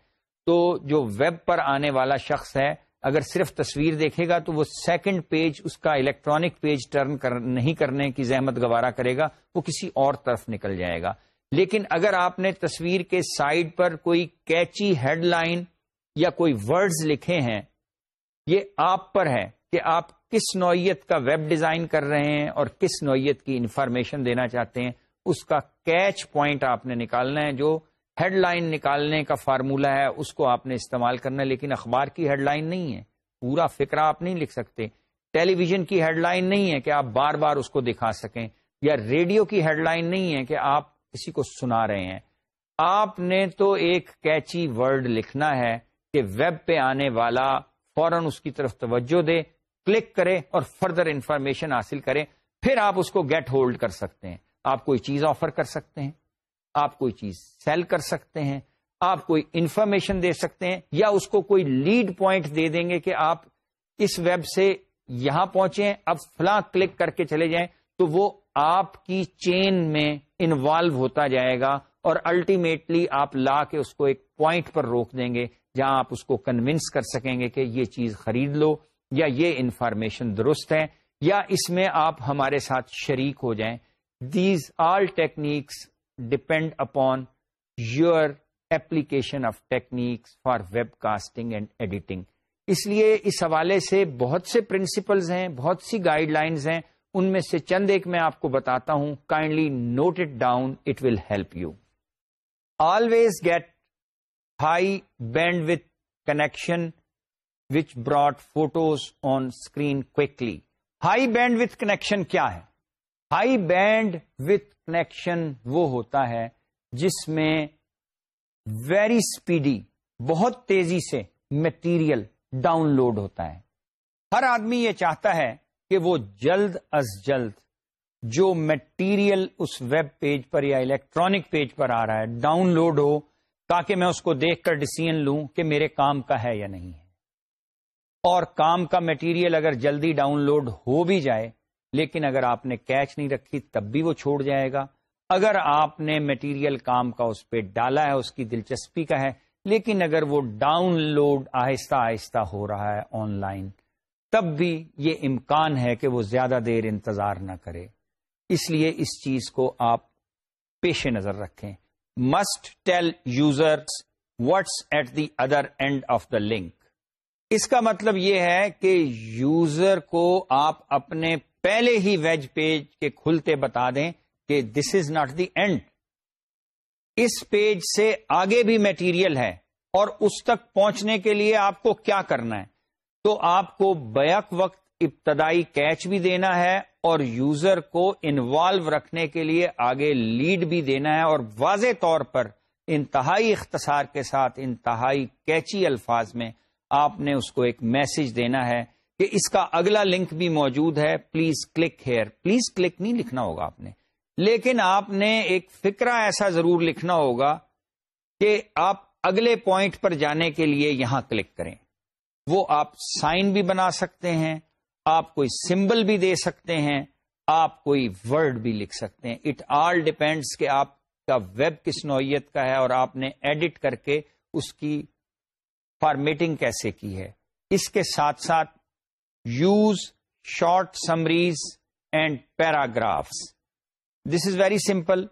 تو جو ویب پر آنے والا شخص ہے اگر صرف تصویر دیکھے گا تو وہ سیکنڈ پیج اس کا الیکٹرانک پیج ٹرن کر نہیں کرنے کی زحمت گوارا کرے گا وہ کسی اور طرف نکل جائے گا لیکن اگر آپ نے تصویر کے سائڈ پر کوئی کیچی ہیڈ لائن یا کوئی ورڈز لکھے ہیں یہ آپ پر ہے کہ آپ کس نوعیت کا ویب ڈیزائن کر رہے ہیں اور کس نوعیت کی انفارمیشن دینا چاہتے ہیں اس کا کیچ پوائنٹ آپ نے نکالنا ہے جو ہیڈ لائن نکالنے کا فارمولا ہے اس کو آپ نے استعمال کرنا ہے لیکن اخبار کی ہیڈ لائن نہیں ہے پورا فکر آپ نہیں لکھ سکتے ٹیلی ویژن کی ہیڈ لائن نہیں ہے کہ آپ بار بار اس کو دکھا سکیں یا ریڈیو کی ہیڈ لائن نہیں ہے کہ آپ کسی کو سنا رہے ہیں آپ نے تو ایک کیچی ورڈ لکھنا ہے کہ ویب پہ آنے والا فوراً اس کی طرف توجہ دے کلک کرے اور فردر انفارمیشن حاصل کرے پھر آپ اس کو گیٹ ہولڈ کر سکتے ہیں آپ کوئی چیز آفر کر سکتے ہیں آپ کوئی چیز سیل کر سکتے ہیں آپ کوئی انفارمیشن دے سکتے ہیں یا اس کو کوئی لیڈ پوائنٹ دے دیں گے کہ آپ اس ویب سے یہاں پہنچے اب فلاں کلک کر کے چلے جائیں تو وہ آپ کی چین میں انوالو ہوتا جائے گا اور الٹیمیٹلی آپ لا کے اس کو ایک پوائنٹ پر روک دیں گے جہاں آپ اس کو کنوینس کر سکیں گے کہ یہ چیز خرید لو یا یہ انفارمیشن درست ہے یا اس میں آپ ہمارے ساتھ شریک ہو جائیں these all techniques depend upon your application of techniques for webcasting and editing اس لیے اس حوالے سے بہت سے پرنسپلز ہیں بہت سی گائیڈ لائنز ہیں ان میں سے چند ایک میں آپ کو بتاتا ہوں kindly note it down it will help you always get high bandwidth connection which broad photos on screen quickly high bandwidth connection کیا ہے ہائی بینڈ وتھ کنیکشن وہ ہوتا ہے جس میں ویری اسپیڈی بہت تیزی سے مٹیریل ڈاؤن لوڈ ہوتا ہے ہر آدمی یہ چاہتا ہے کہ وہ جلد از جلد جو میٹیریل اس ویب پیج پر یا الیکٹرانک پیج پر آ رہا ہے ڈاؤن لوڈ ہو تاکہ میں اس کو دیکھ کر ڈسیزن لوں کہ میرے کام کا ہے یا نہیں ہے اور کام کا میٹیریل اگر جلدی ڈاؤن لوڈ ہو بھی جائے لیکن اگر آپ نے کیچ نہیں رکھی تب بھی وہ چھوڑ جائے گا اگر آپ نے میٹیریل کام کا اس پہ ڈالا ہے اس کی دلچسپی کا ہے لیکن اگر وہ ڈاؤن لوڈ آہستہ آہستہ ہو رہا ہے آن لائن تب بھی یہ امکان ہے کہ وہ زیادہ دیر انتظار نہ کرے اس لیے اس چیز کو آپ پیش نظر رکھیں must tell user what's at the other end of the link اس کا مطلب یہ ہے کہ یوزر کو آپ اپنے پہلے ہی ویج پیج کے کھلتے بتا دیں کہ this is not the end us page سے آگے بھی میٹیریل ہے اور اس تک پہنچنے کے لیے آپ کو کیا کرنا ہے تو آپ کو بیک وقت ابتدائی کیچ بھی دینا ہے اور یوزر کو انوالو رکھنے کے لیے آگے لیڈ بھی دینا ہے اور واضح طور پر انتہائی اختصار کے ساتھ انتہائی کیچی الفاظ میں آپ نے اس کو ایک میسج دینا ہے کہ اس کا اگلا لنک بھی موجود ہے please click here please click نہیں لکھنا ہوگا آپ نے لیکن آپ نے ایک فکرہ ایسا ضرور لکھنا ہوگا کہ آپ اگلے پوائنٹ پر جانے کے لیے یہاں کلک کریں وہ آپ سائن بھی بنا سکتے ہیں آپ کوئی سمبل بھی دے سکتے ہیں آپ کوئی ورڈ بھی لکھ سکتے ہیں اٹ آل ڈیپینڈس کہ آپ کا ویب کس نوعیت کا ہے اور آپ نے ایڈٹ کر کے اس کی فارمیٹنگ کیسے کی ہے اس کے ساتھ ساتھ use short summaries and paragraphs this is very simple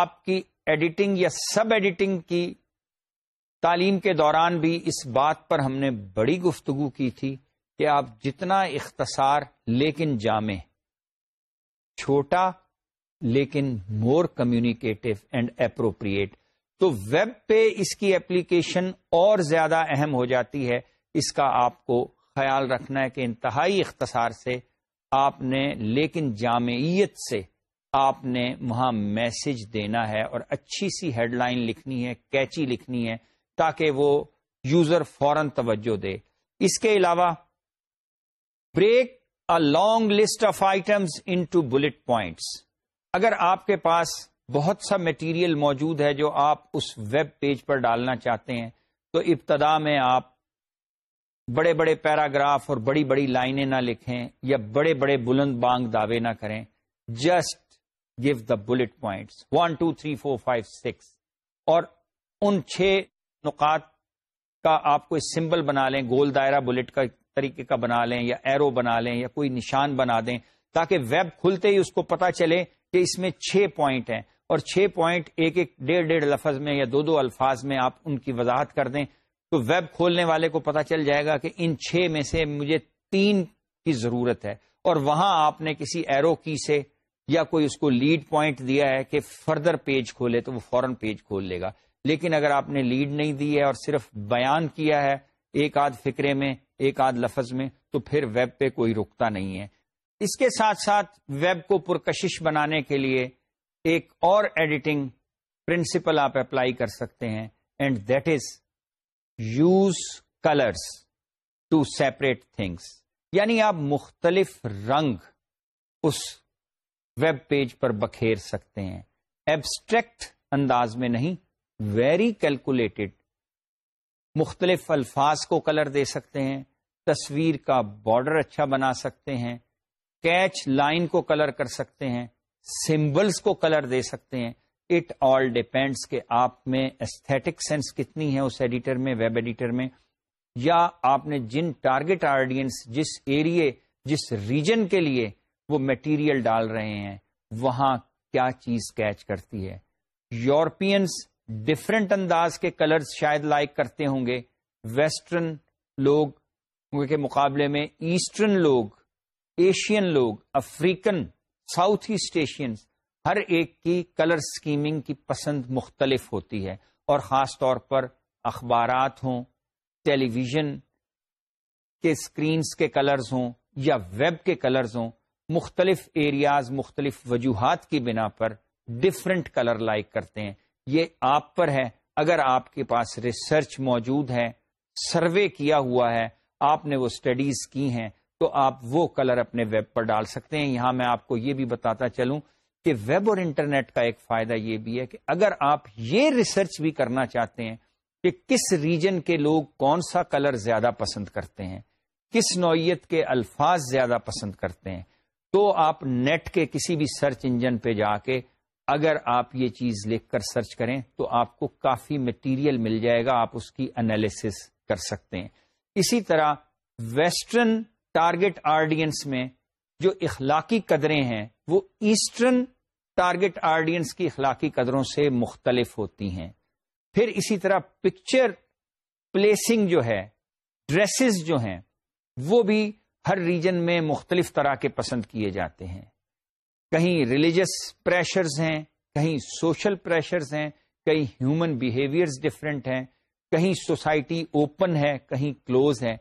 آپ کی ایڈیٹنگ یا سب ایڈیٹنگ کی تعلیم کے دوران بھی اس بات پر ہم نے بڑی گفتگو کی تھی کہ آپ جتنا اختصار لیکن جامع چھوٹا لیکن مور کمیونیکیٹو اینڈ اپروپریٹ تو ویب پہ اس کی اپلیکیشن اور زیادہ اہم ہو جاتی ہے اس کا آپ کو خیال رکھنا ہے کہ انتہائی اختصار سے آپ نے لیکن جامعیت سے آپ نے وہاں میسج دینا ہے اور اچھی سی ہیڈ لائن لکھنی ہے کیچی لکھنی ہے تاکہ وہ یوزر فوراً توجہ دے اس کے علاوہ break long list of items into bullet points اگر آپ کے پاس بہت سا میٹیریل موجود ہے جو آپ اس ویب پیج پر ڈالنا چاہتے ہیں تو ابتدا میں آپ بڑے بڑے پیراگراف اور بڑی بڑی لائنیں نہ لکھیں یا بڑے بڑے بلند بانگ دعوے نہ کریں just give the bullet points one two three four five six اور ان چھ نقات کا آپ کوئی سمبل بنا لیں گول دائرہ بلٹ کا طریقے کا بنا لیں یا ایرو بنا لیں یا کوئی نشان بنا دیں تاکہ ویب کھلتے ہی اس کو پتا چلے کہ اس میں چھ پوائنٹ ہیں اور چھ پوائنٹ ایک ایک ڈیڑھ ڈیڑھ لفظ میں یا دو دو الفاظ میں آپ ان کی وضاحت کر دیں تو ویب کھولنے والے کو پتا چل جائے گا کہ ان چھ میں سے مجھے تین کی ضرورت ہے اور وہاں آپ نے کسی ایرو کی سے یا کوئی اس کو لیڈ پوائنٹ دیا ہے کہ فردر پیج کھولے تو وہ فورن پیج کھول لے گا لیکن اگر آپ نے لیڈ نہیں دی ہے اور صرف بیان کیا ہے ایک آدھ فکرے میں ایک آدھ لفظ میں تو پھر ویب پہ کوئی رکتا نہیں ہے اس کے ساتھ ساتھ ویب کو پرکشش بنانے کے لیے ایک اور ایڈیٹنگ پرنسپل آپ اپلائی کر سکتے ہیں and that is use colours to separate things یعنی آپ مختلف رنگ اس ویب پیج پر بکھیر سکتے ہیں ایبسٹریکٹ انداز میں نہیں ویری کیلکولیٹڈ مختلف الفاظ کو کلر دے سکتے ہیں تصویر کا بارڈر اچھا بنا سکتے ہیں کیچ لائن کو کلر کر سکتے ہیں سمبلس کو کلر دے سکتے ہیں اٹ آل ڈپینڈس کہ آپ میں استھیٹک سینس کتنی ہے اس ایڈیٹر میں ویب ایڈیٹر میں یا آپ نے جن ٹارگٹ آڈینس جس ایریے جس ریجن کے لیے وہ میٹیریل ڈال رہے ہیں وہاں کیا چیز کیچ کرتی ہے یورپینس ڈفرنٹ انداز کے کلرز شاید لائک کرتے ہوں گے ویسٹرن لوگ کے مقابلے میں ایسٹرن لوگ ایشین لوگ افریقن ساؤتھ ایسٹ ایشینس ہر ایک کی کلر سکیمنگ کی پسند مختلف ہوتی ہے اور خاص طور پر اخبارات ہوں ٹیلی ویژن کے سکرینز کے کلرز ہوں یا ویب کے کلرز ہوں مختلف ایریاز مختلف وجوہات کی بنا پر ڈفرینٹ کلر لائک کرتے ہیں یہ آپ پر ہے اگر آپ کے پاس ریسرچ موجود ہے سروے کیا ہوا ہے آپ نے وہ اسٹڈیز کی ہیں تو آپ وہ کلر اپنے ویب پر ڈال سکتے ہیں یہاں میں آپ کو یہ بھی بتاتا چلوں کہ ویب اور انٹرنیٹ کا ایک فائدہ یہ بھی ہے کہ اگر آپ یہ ریسرچ بھی کرنا چاہتے ہیں کہ کس ریجن کے لوگ کون سا کلر زیادہ پسند کرتے ہیں کس نوعیت کے الفاظ زیادہ پسند کرتے ہیں تو آپ نیٹ کے کسی بھی سرچ انجن پہ جا کے اگر آپ یہ چیز لکھ کر سرچ کریں تو آپ کو کافی مٹیریل مل جائے گا آپ اس کی انالیس کر سکتے ہیں اسی طرح ویسٹرن ٹارگٹ آرڈینس میں جو اخلاقی قدریں ہیں وہ ایسٹرن ٹارگٹ آرڈینس کی اخلاقی قدروں سے مختلف ہوتی ہیں پھر اسی طرح پکچر پلیسنگ جو ہے ڈریسز جو ہیں وہ بھی ہر ریجن میں مختلف طرح کے پسند کیے جاتے ہیں کہیں ریلیجس پریشرز ہیں کہیں سوشل پریشرز ہیں کہیں ہیومن بیہیویئرز ڈفرینٹ ہیں کہیں سوسائٹی اوپن ہے کہیں کلوز ہے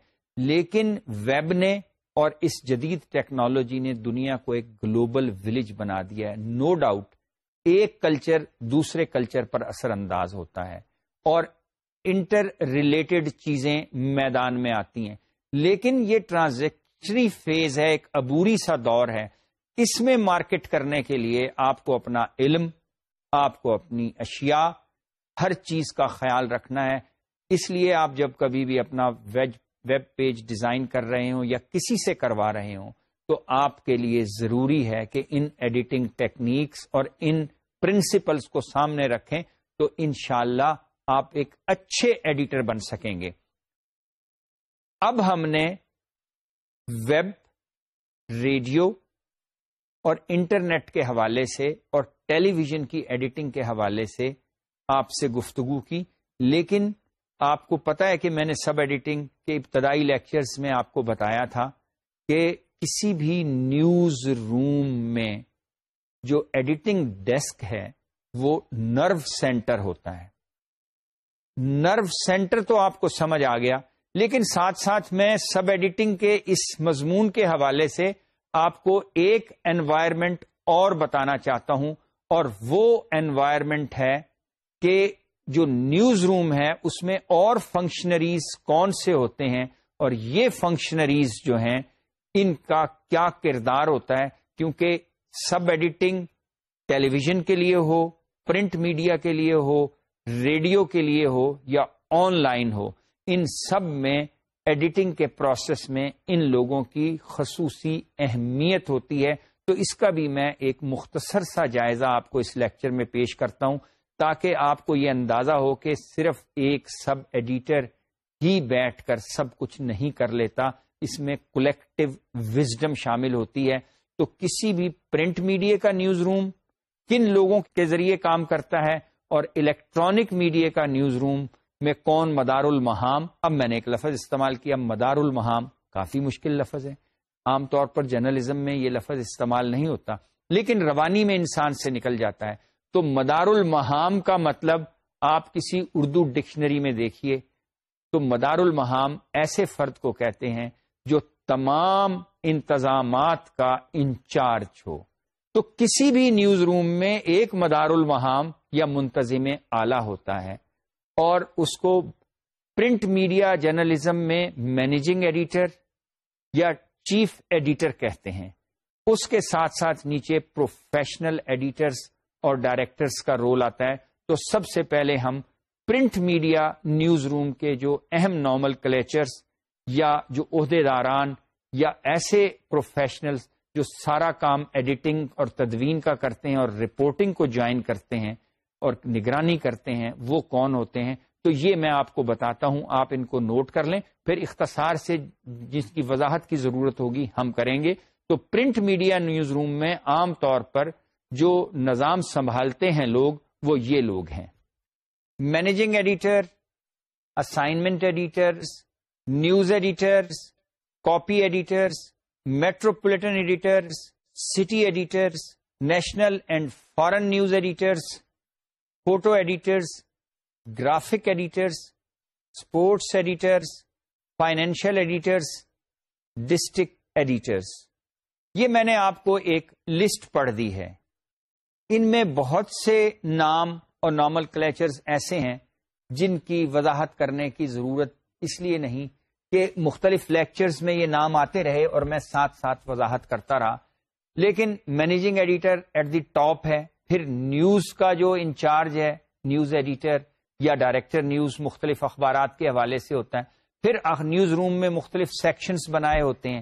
لیکن ویب نے اور اس جدید ٹیکنالوجی نے دنیا کو ایک گلوبل ولیج بنا دیا ہے نو no ڈاؤٹ ایک کلچر دوسرے کلچر پر اثر انداز ہوتا ہے اور انٹر ریلیٹڈ چیزیں میدان میں آتی ہیں لیکن یہ ٹرانزیکشنی فیز ہے ایک عبوری سا دور ہے اس میں مارکیٹ کرنے کے لیے آپ کو اپنا علم آپ کو اپنی اشیاء ہر چیز کا خیال رکھنا ہے اس لیے آپ جب کبھی بھی اپنا ویب ویب پیج ڈیزائن کر رہے ہوں یا کسی سے کروا رہے ہوں تو آپ کے لیے ضروری ہے کہ ان ایڈیٹنگ ٹیکنیکس اور ان پرنسپلس کو سامنے رکھیں تو انشاءاللہ اللہ آپ ایک اچھے ایڈیٹر بن سکیں گے اب ہم نے ویب ریڈیو اور انٹرنیٹ کے حوالے سے اور ٹیلی ویژن کی ایڈیٹنگ کے حوالے سے آپ سے گفتگو کی لیکن آپ کو پتا ہے کہ میں نے سب ایڈیٹنگ کے ابتدائی لیکچرز میں آپ کو بتایا تھا کہ کسی بھی نیوز روم میں جو ایڈیٹنگ ڈیسک ہے وہ نرو سینٹر ہوتا ہے نرو سینٹر تو آپ کو سمجھ آ گیا لیکن ساتھ ساتھ میں سب ایڈیٹنگ کے اس مضمون کے حوالے سے آپ کو ایک انوائرمنٹ اور بتانا چاہتا ہوں اور وہ انوائرمنٹ ہے کہ جو نیوز روم ہے اس میں اور فنکشنریز کون سے ہوتے ہیں اور یہ فنکشنریز جو ہیں ان کا کیا کردار ہوتا ہے کیونکہ سب ایڈیٹنگ ٹیلی ویژن کے لیے ہو پرنٹ میڈیا کے لیے ہو ریڈیو کے لیے ہو یا آن لائن ہو ان سب میں ایڈیٹنگ کے پروسیس میں ان لوگوں کی خصوصی اہمیت ہوتی ہے تو اس کا بھی میں ایک مختصر سا جائزہ آپ کو اس لیکچر میں پیش کرتا ہوں تاکہ آپ کو یہ اندازہ ہو کہ صرف ایک سب ایڈیٹر ہی بیٹھ کر سب کچھ نہیں کر لیتا اس میں کولیکٹو وزڈم شامل ہوتی ہے تو کسی بھی پرنٹ میڈیا کا نیوز روم کن لوگوں کے ذریعے کام کرتا ہے اور الیکٹرانک میڈیا کا نیوز روم میں کون مدار المحام اب میں نے ایک لفظ استعمال کیا مدار المحام کافی مشکل لفظ ہے عام طور پر جرنلزم میں یہ لفظ استعمال نہیں ہوتا لیکن روانی میں انسان سے نکل جاتا ہے تو مدار المحام کا مطلب آپ کسی اردو ڈکشنری میں دیکھیے تو مدار المحام ایسے فرد کو کہتے ہیں جو تمام انتظامات کا انچارج ہو تو کسی بھی نیوز روم میں ایک مدار المحام یا منتظم اعلی ہوتا ہے اور اس کو پرنٹ میڈیا جرنلزم میں مینیجنگ ایڈیٹر یا چیف ایڈیٹر کہتے ہیں اس کے ساتھ ساتھ نیچے پروفیشنل ایڈیٹرز اور ڈائریکٹرز کا رول آتا ہے تو سب سے پہلے ہم پرنٹ میڈیا نیوز روم کے جو اہم نارمل کلیچرز یا جو عہدے داران یا ایسے پروفیشنلز جو سارا کام ایڈیٹنگ اور تدوین کا کرتے ہیں اور رپورٹنگ کو جوائن کرتے ہیں اور نگرانی کرتے ہیں وہ کون ہوتے ہیں تو یہ میں آپ کو بتاتا ہوں آپ ان کو نوٹ کر لیں پھر اختصار سے جس کی وضاحت کی ضرورت ہوگی ہم کریں گے تو پرنٹ میڈیا نیوز روم میں عام طور پر جو نظام سنبھالتے ہیں لوگ وہ یہ لوگ ہیں managing editor assignment editors news editors copy editors metropolitan editors city editors national and foreign news editors photo editors graphic editors sports editors financial editors district editors یہ میں نے آپ کو ایک لسٹ پڑھ دی ہے ان میں بہت سے نام اور نارمل کلیچرز ایسے ہیں جن کی وضاحت کرنے کی ضرورت اس لیے نہیں کہ مختلف لیکچرز میں یہ نام آتے رہے اور میں ساتھ ساتھ وضاحت کرتا رہا لیکن managing editor at the top ہے پھر نیوز کا جو انچارج ہے نیوز ایڈیٹر یا ڈائریکٹر نیوز مختلف اخبارات کے حوالے سے ہوتا ہے پھر نیوز روم میں مختلف سیکشنز بنائے ہوتے ہیں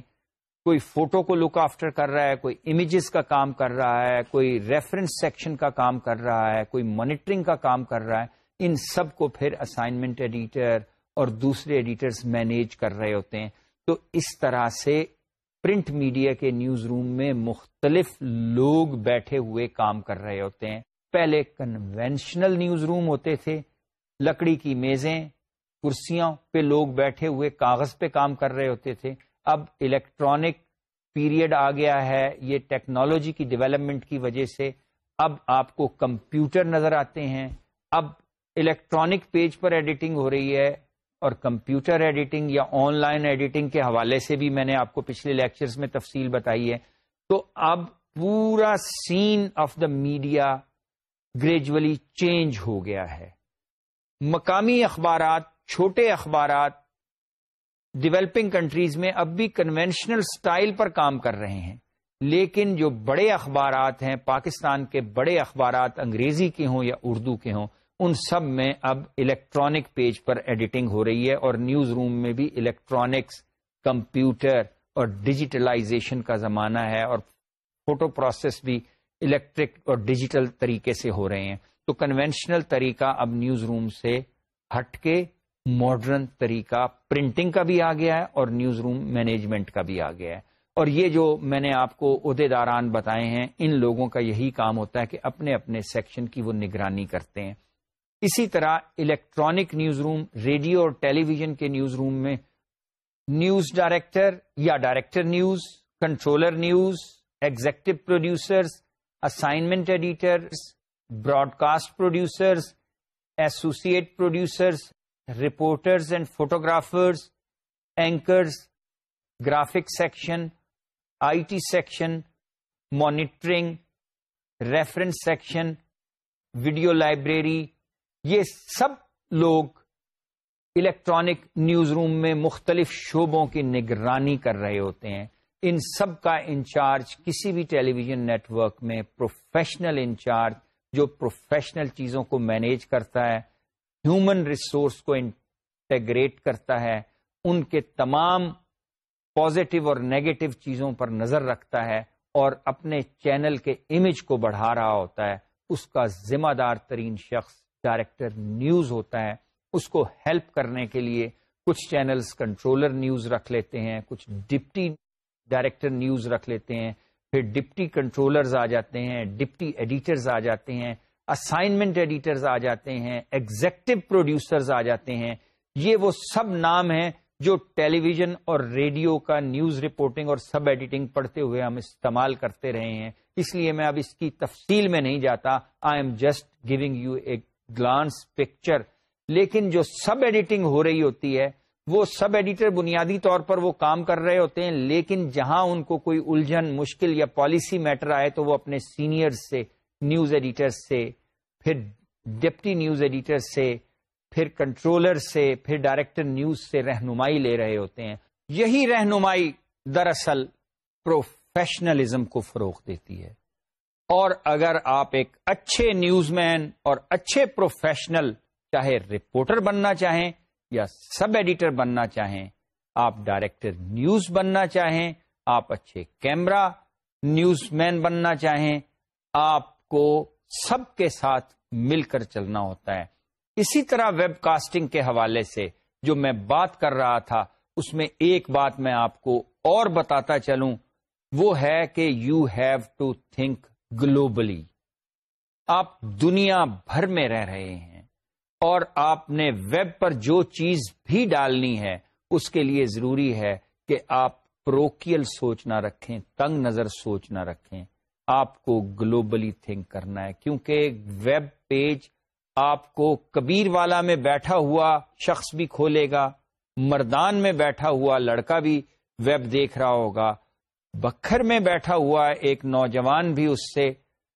کوئی فوٹو کو لک آفٹر کر رہا ہے کوئی امیجز کا کام کر رہا ہے کوئی ریفرنس سیکشن کا کام کر رہا ہے کوئی مانیٹرنگ کا کام کر رہا ہے ان سب کو پھر اسائنمنٹ ایڈیٹر اور دوسرے ایڈیٹرز مینیج کر رہے ہوتے ہیں تو اس طرح سے پرنٹ میڈیا کے نیوز روم میں مختلف لوگ بیٹھے ہوئے کام کر رہے ہوتے ہیں پہلے کنونشنل نیوز روم ہوتے تھے لکڑی کی میزیں کرسیاں پہ لوگ بیٹھے ہوئے کاغذ پہ کام کر رہے ہوتے تھے اب الیکٹرانک پیریڈ آ گیا ہے یہ ٹیکنالوجی کی ڈیولپمنٹ کی وجہ سے اب آپ کو کمپیوٹر نظر آتے ہیں اب الیکٹرانک پیج پر ایڈیٹنگ ہو رہی ہے اور کمپیوٹر ایڈیٹنگ یا آن لائن ایڈیٹنگ کے حوالے سے بھی میں نے آپ کو پچھلے لیکچرز میں تفصیل بتائی ہے تو اب پورا scene of the media gradually change ہو گیا ہے مقامی اخبارات چھوٹے اخبارات ڈیولپنگ کنٹریز میں اب بھی کنونشنل سٹائل پر کام کر رہے ہیں لیکن جو بڑے اخبارات ہیں پاکستان کے بڑے اخبارات انگریزی کے ہوں یا اردو کے ہوں ان سب میں اب الیکٹرانک پیج پر ایڈیٹنگ ہو رہی ہے اور نیوز روم میں بھی الیکٹرانکس کمپیوٹر اور ڈیجیٹلائزیشن کا زمانہ ہے اور فوٹو پروسیس بھی الیکٹرک اور ڈیجیٹل طریقے سے ہو رہے ہیں تو کنونشنل طریقہ اب نیوز روم سے ہٹ کے ماڈرن طریقہ پرنٹنگ کا بھی آ گیا ہے اور نیوز روم مینجمنٹ کا بھی آ گیا ہے اور یہ جو میں نے آپ کو عہدے داران بتائے ہیں ان لوگوں کا یہی کام ہوتا ہے کہ اپنے اپنے سیکشن کی وہ نگرانی کرتے ہیں اسی طرح الیکٹرانک نیوز روم ریڈیو اور ٹیلی ویژن کے نیوز روم میں نیوز ڈائریکٹر یا director news controller news executive producers assignment editor broadcast producers associate producers reporters and photographers anchors graphic section I T section monitoring reference section video library یہ سب لوگ الیکٹرانک نیوز روم میں مختلف شعبوں کی نگرانی کر رہے ہوتے ہیں ان سب کا انچارج کسی بھی ٹیلی ویژن نیٹورک میں پروفیشنل انچارج جو پروفیشنل چیزوں کو مینیج کرتا ہے ہیومن ریسورس کو انٹیگریٹ کرتا ہے ان کے تمام پازیٹو اور نیگیٹو چیزوں پر نظر رکھتا ہے اور اپنے چینل کے امیج کو بڑھا رہا ہوتا ہے اس کا ذمہ دار ترین شخص ڈائریکٹر نیوز ہوتا ہے اس کو ہیلپ کرنے کے لیے کچھ چینلز کنٹرولر نیوز رکھ لیتے ہیں کچھ ڈپٹی ڈائریکٹر نیوز رکھ لیتے ہیں پھر ڈپٹی کنٹرولرز آ جاتے ہیں ڈپٹی ایڈیٹرز ایڈیٹرز آ آ آ جاتے جاتے جاتے ہیں ہیں اسائنمنٹ ایگزیکٹو پروڈیوسرز ہیں یہ وہ سب نام ہیں جو ٹیلی ویژن اور ریڈیو کا نیوز رپورٹنگ اور سب ایڈیٹنگ پڑھتے ہوئے ہم استعمال کرتے رہے ہیں اس لیے میں اب اس کی تفصیل میں نہیں جاتا I'm just giving you a glance picture لیکن جو سب ایڈیٹنگ ہو رہی ہوتی ہے وہ سب ایڈیٹر بنیادی طور پر وہ کام کر رہے ہوتے ہیں لیکن جہاں ان کو کوئی الجھن مشکل یا پالیسی میٹر آئے تو وہ اپنے سینئر سے نیوز ایڈیٹر سے پھر ڈپٹی نیوز ایڈیٹر سے پھر کنٹرولر سے پھر ڈائریکٹر نیوز سے رہنمائی لے رہے ہوتے ہیں یہی رہنمائی دراصل پروفیشنلزم کو فروغ دیتی ہے اور اگر آپ ایک اچھے نیوز مین اور اچھے پروفیشنل چاہے رپورٹر بننا چاہیں یا سب ایڈیٹر بننا چاہیں آپ ڈائریکٹر نیوز بننا چاہیں آپ اچھے کیمرا نیوز مین بننا چاہیں آپ کو سب کے ساتھ مل کر چلنا ہوتا ہے اسی طرح ویب کاسٹنگ کے حوالے سے جو میں بات کر رہا تھا اس میں ایک بات میں آپ کو اور بتاتا چلوں وہ ہے کہ you have to think globally آپ دنیا بھر میں رہ رہے ہیں اور آپ نے ویب پر جو چیز بھی ڈالنی ہے اس کے لیے ضروری ہے کہ آپ پروکیل سوچ نہ رکھیں تنگ نظر سوچ نہ رکھیں آپ کو گلوبلی تھنک کرنا ہے کیونکہ ویب پیج آپ کو کبیر والا میں بیٹھا ہوا شخص بھی کھولے گا مردان میں بیٹھا ہوا لڑکا بھی ویب دیکھ رہا ہوگا بکھر میں بیٹھا ہوا ایک نوجوان بھی اس سے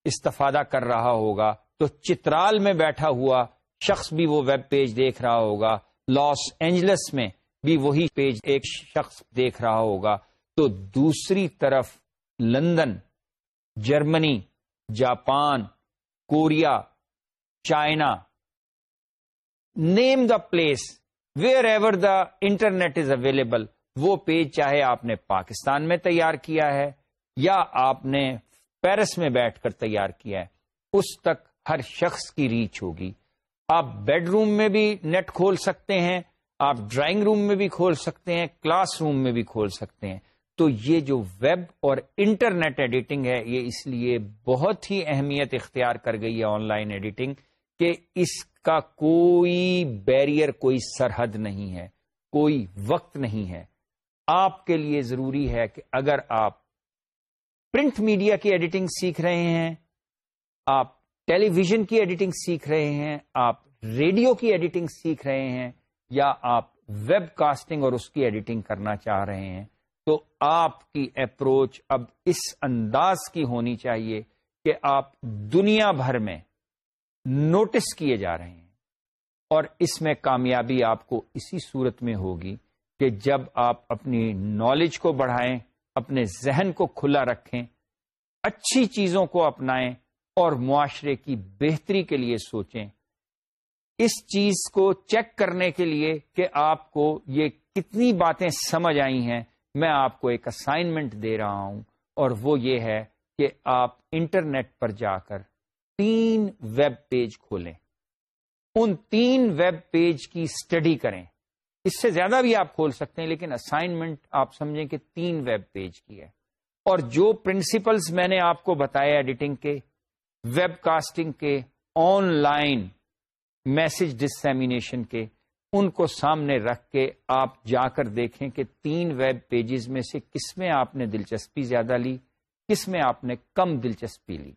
استفادہ کر رہا ہوگا تو چترال میں بیٹھا ہوا شخص بھی وہ ویب پیج دیکھ رہا ہوگا لاس اینجلس میں بھی وہی پیج ایک شخص دیکھ رہا ہوگا تو دوسری طرف London Germany Japan Korea China name the place wherever the internet is available وہ پیج چاہے آپ نے پاکستان میں تیار کیا ہے یا آپ نے پیرس میں بیٹھ کر تیار کیا ہے اس تک ہر شخص کی ریچ ہوگی آپ بیڈ روم میں بھی نیٹ کھول سکتے ہیں آپ ڈرائنگ روم میں بھی کھول سکتے ہیں کلاس روم میں بھی کھول سکتے ہیں تو یہ جو ویب اور انٹرنیٹ ایڈیٹنگ ہے یہ اس لیے بہت ہی اہمیت اختیار کر گئی ہے آن لائن ایڈیٹنگ کہ اس کا کوئی بیریئر کوئی سرحد نہیں ہے کوئی وقت نہیں ہے آپ کے لیے ضروری ہے کہ اگر آپ پرنٹ میڈیا کی ایڈیٹنگ سیکھ رہے ہیں آپ ٹیلی ویژن کی ایڈیٹنگ سیکھ رہے ہیں آپ ریڈیو کی ایڈیٹنگ سیکھ رہے ہیں یا آپ ویب کاسٹنگ اور اس کی ایڈیٹنگ کرنا چاہ رہے ہیں تو آپ کی اپروچ اب اس انداز کی ہونی چاہیے کہ آپ دنیا بھر میں نوٹس کیے جا رہے ہیں اور اس میں کامیابی آپ کو اسی صورت میں ہوگی کہ جب آپ اپنی نالج کو بڑھائیں اپنے ذہن کو کھلا رکھیں اچھی چیزوں کو اپنائیں اور معاشرے کی بہتری کے لیے سوچیں اس چیز کو چیک کرنے کے لیے کہ آپ کو یہ کتنی باتیں سمجھ آئی ہیں میں آپ کو ایک اسائنمنٹ دے رہا ہوں اور وہ یہ ہے کہ آپ انٹرنیٹ پر جا کر تین ویب پیج کھولیں ان تین ویب پیج کی اسٹڈی کریں اس سے زیادہ بھی آپ کھول سکتے ہیں لیکن اسائنمنٹ آپ سمجھیں کہ تین ویب پیج کی ہے اور جو پرنسپلس میں نے آپ کو بتایا ایڈیٹنگ کے ویب کاسٹنگ کے آن لائن میسج ڈسمینیشن کے ان کو سامنے رکھ کے آپ جا کر دیکھیں کہ تین ویب پیجز میں سے کس میں آپ نے دلچسپی زیادہ لی کس میں آپ نے کم دلچسپی لی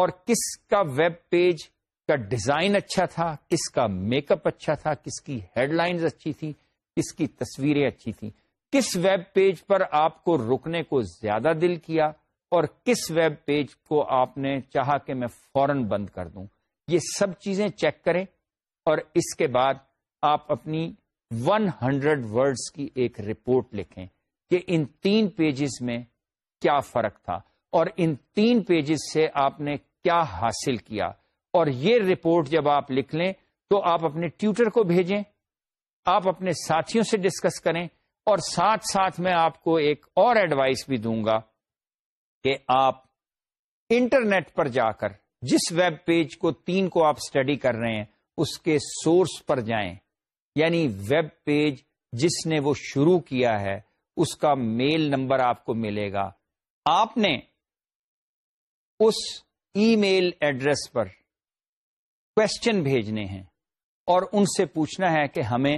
اور کس کا ویب پیج کا ڈیزائن اچھا تھا کس کا میک اپ اچھا تھا کس کی ہیڈ لائنز اچھی تھی کس کی تصویریں اچھی تھیں کس ویب پیج پر آپ کو رکنے کو زیادہ دل کیا اور کس ویب پیج کو آپ نے چاہا کہ میں فورن بند کر دوں یہ سب چیزیں چیک کریں اور اس کے بعد آپ اپنی ون ہنڈریڈ ورڈس کی ایک رپورٹ لکھیں کہ ان تین پیجز میں کیا فرق تھا اور ان تین پیجز سے آپ نے کیا حاصل کیا اور یہ رپورٹ جب آپ لکھ لیں تو آپ اپنے ٹیوٹر کو بھیجیں آپ اپنے ساتھیوں سے ڈسکس کریں اور ساتھ ساتھ میں آپ کو ایک اور ایڈوائس بھی دوں گا کہ آپ انٹرنیٹ پر جا کر جس ویب پیج کو تین کو آپ اسٹڈی کر رہے ہیں اس کے سورس پر جائیں یعنی ویب پیج جس نے وہ شروع کیا ہے اس کا میل نمبر آپ کو ملے گا آپ نے اس ای میل ایڈریس پر کوشچن بھیجنے ہیں اور ان سے پوچھنا ہے کہ ہمیں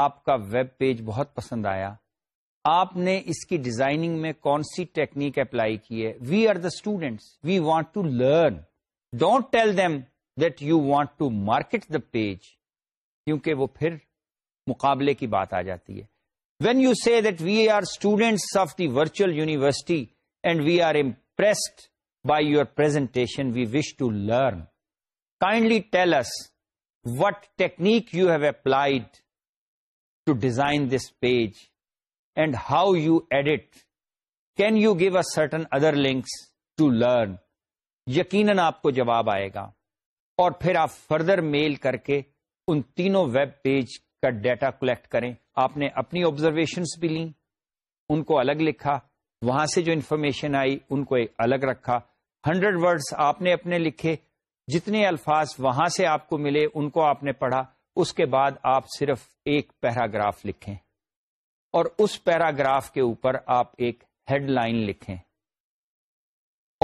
آپ کا ویب پیج بہت پسند آیا آپ نے اس کی ڈیزائننگ میں کون سی ٹیکنیک اپلائی کی ہے we are the students we want to learn don't tell them that you want to market the page کیونکہ وہ پھر مقابلے کی بات آ جاتی ہے when you see that we are students of the virtual university and we are impressed by your presentation we wish to learn tells what technique you have applied to design this page and how you add can you give ارٹن other links یقیناً آپ کو جواب آئے گا اور پھر آپ فردر میل کر کے ان تینوں ویب پیج کا ڈیٹا کلیکٹ کریں آپ نے اپنی آبزرویشنس بھی لیں ان کو الگ لکھا وہاں سے جو انفارمیشن آئی ان کو الگ رکھا ہنڈریڈ ورڈس آپ نے اپنے لکھے جتنے الفاظ وہاں سے آپ کو ملے ان کو آپ نے پڑھا اس کے بعد آپ صرف ایک پیراگراف لکھیں اور اس پیراگراف کے اوپر آپ ایک ہیڈ لائن لکھیں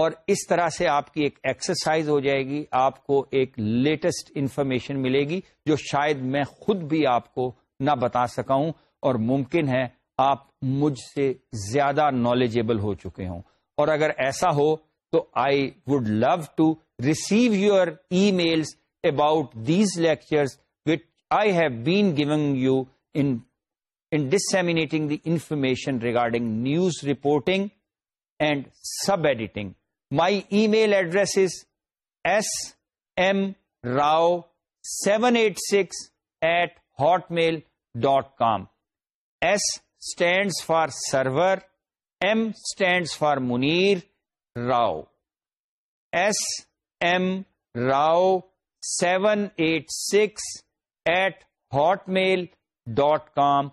اور اس طرح سے آپ کی ایک ایکسرسائز ہو جائے گی آپ کو ایک لیٹسٹ انفارمیشن ملے گی جو شاید میں خود بھی آپ کو نہ بتا سکا ہوں اور ممکن ہے آپ مجھ سے زیادہ نالجیبل ہو چکے ہوں اور اگر ایسا ہو So I would love to receive your emails about these lectures which I have been giving you in disseminating the information regarding news reporting and sub-editing. My email address is smrao786@hotmail.com. S stands for server, M stands for Munir, Rao S M Rao seven eight six eight hotmail dot com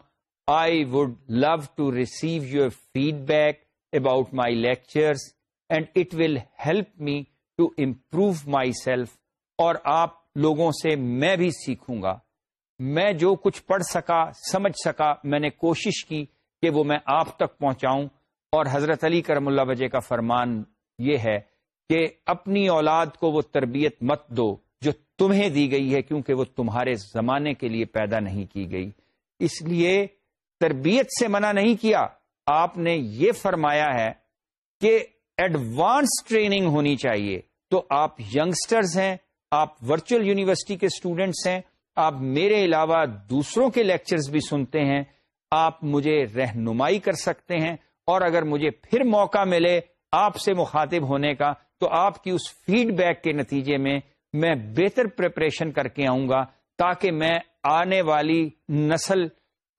I would love to receive your feedback about my lectures and it will help me to improve myself اور آپ لوگوں سے میں بھی سیکھوں گا میں جو کچھ پڑھ سکا سمجھ سکا میں نے کوشش کی کہ وہ میں آپ تک پہنچاؤں اور حضرت علی کرم اللہ وجہ کا فرمان یہ ہے کہ اپنی اولاد کو وہ تربیت مت دو جو تمہیں دی گئی ہے کیونکہ وہ تمہارے زمانے کے لیے پیدا نہیں کی گئی اس لیے تربیت سے منع نہیں کیا آپ نے یہ فرمایا ہے کہ ایڈوانس ٹریننگ ہونی چاہیے تو آپ ینگسٹرز ہیں آپ ورچوئل یونیورسٹی کے اسٹوڈینٹس ہیں آپ میرے علاوہ دوسروں کے لیکچرز بھی سنتے ہیں آپ مجھے رہنمائی کر سکتے ہیں اور اگر مجھے پھر موقع ملے آپ سے مخاطب ہونے کا تو آپ کی اس فیڈ بیک کے نتیجے میں میں بہتر پریپریشن کر کے آؤں گا تاکہ میں آنے والی نسل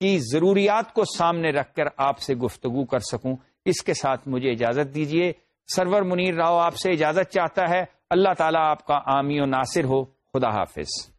کی ضروریات کو سامنے رکھ کر آپ سے گفتگو کر سکوں اس کے ساتھ مجھے اجازت دیجیے سرور منیر راؤ آپ سے اجازت چاہتا ہے اللہ تعالیٰ آپ کا عامی و ناصر ہو خدا حافظ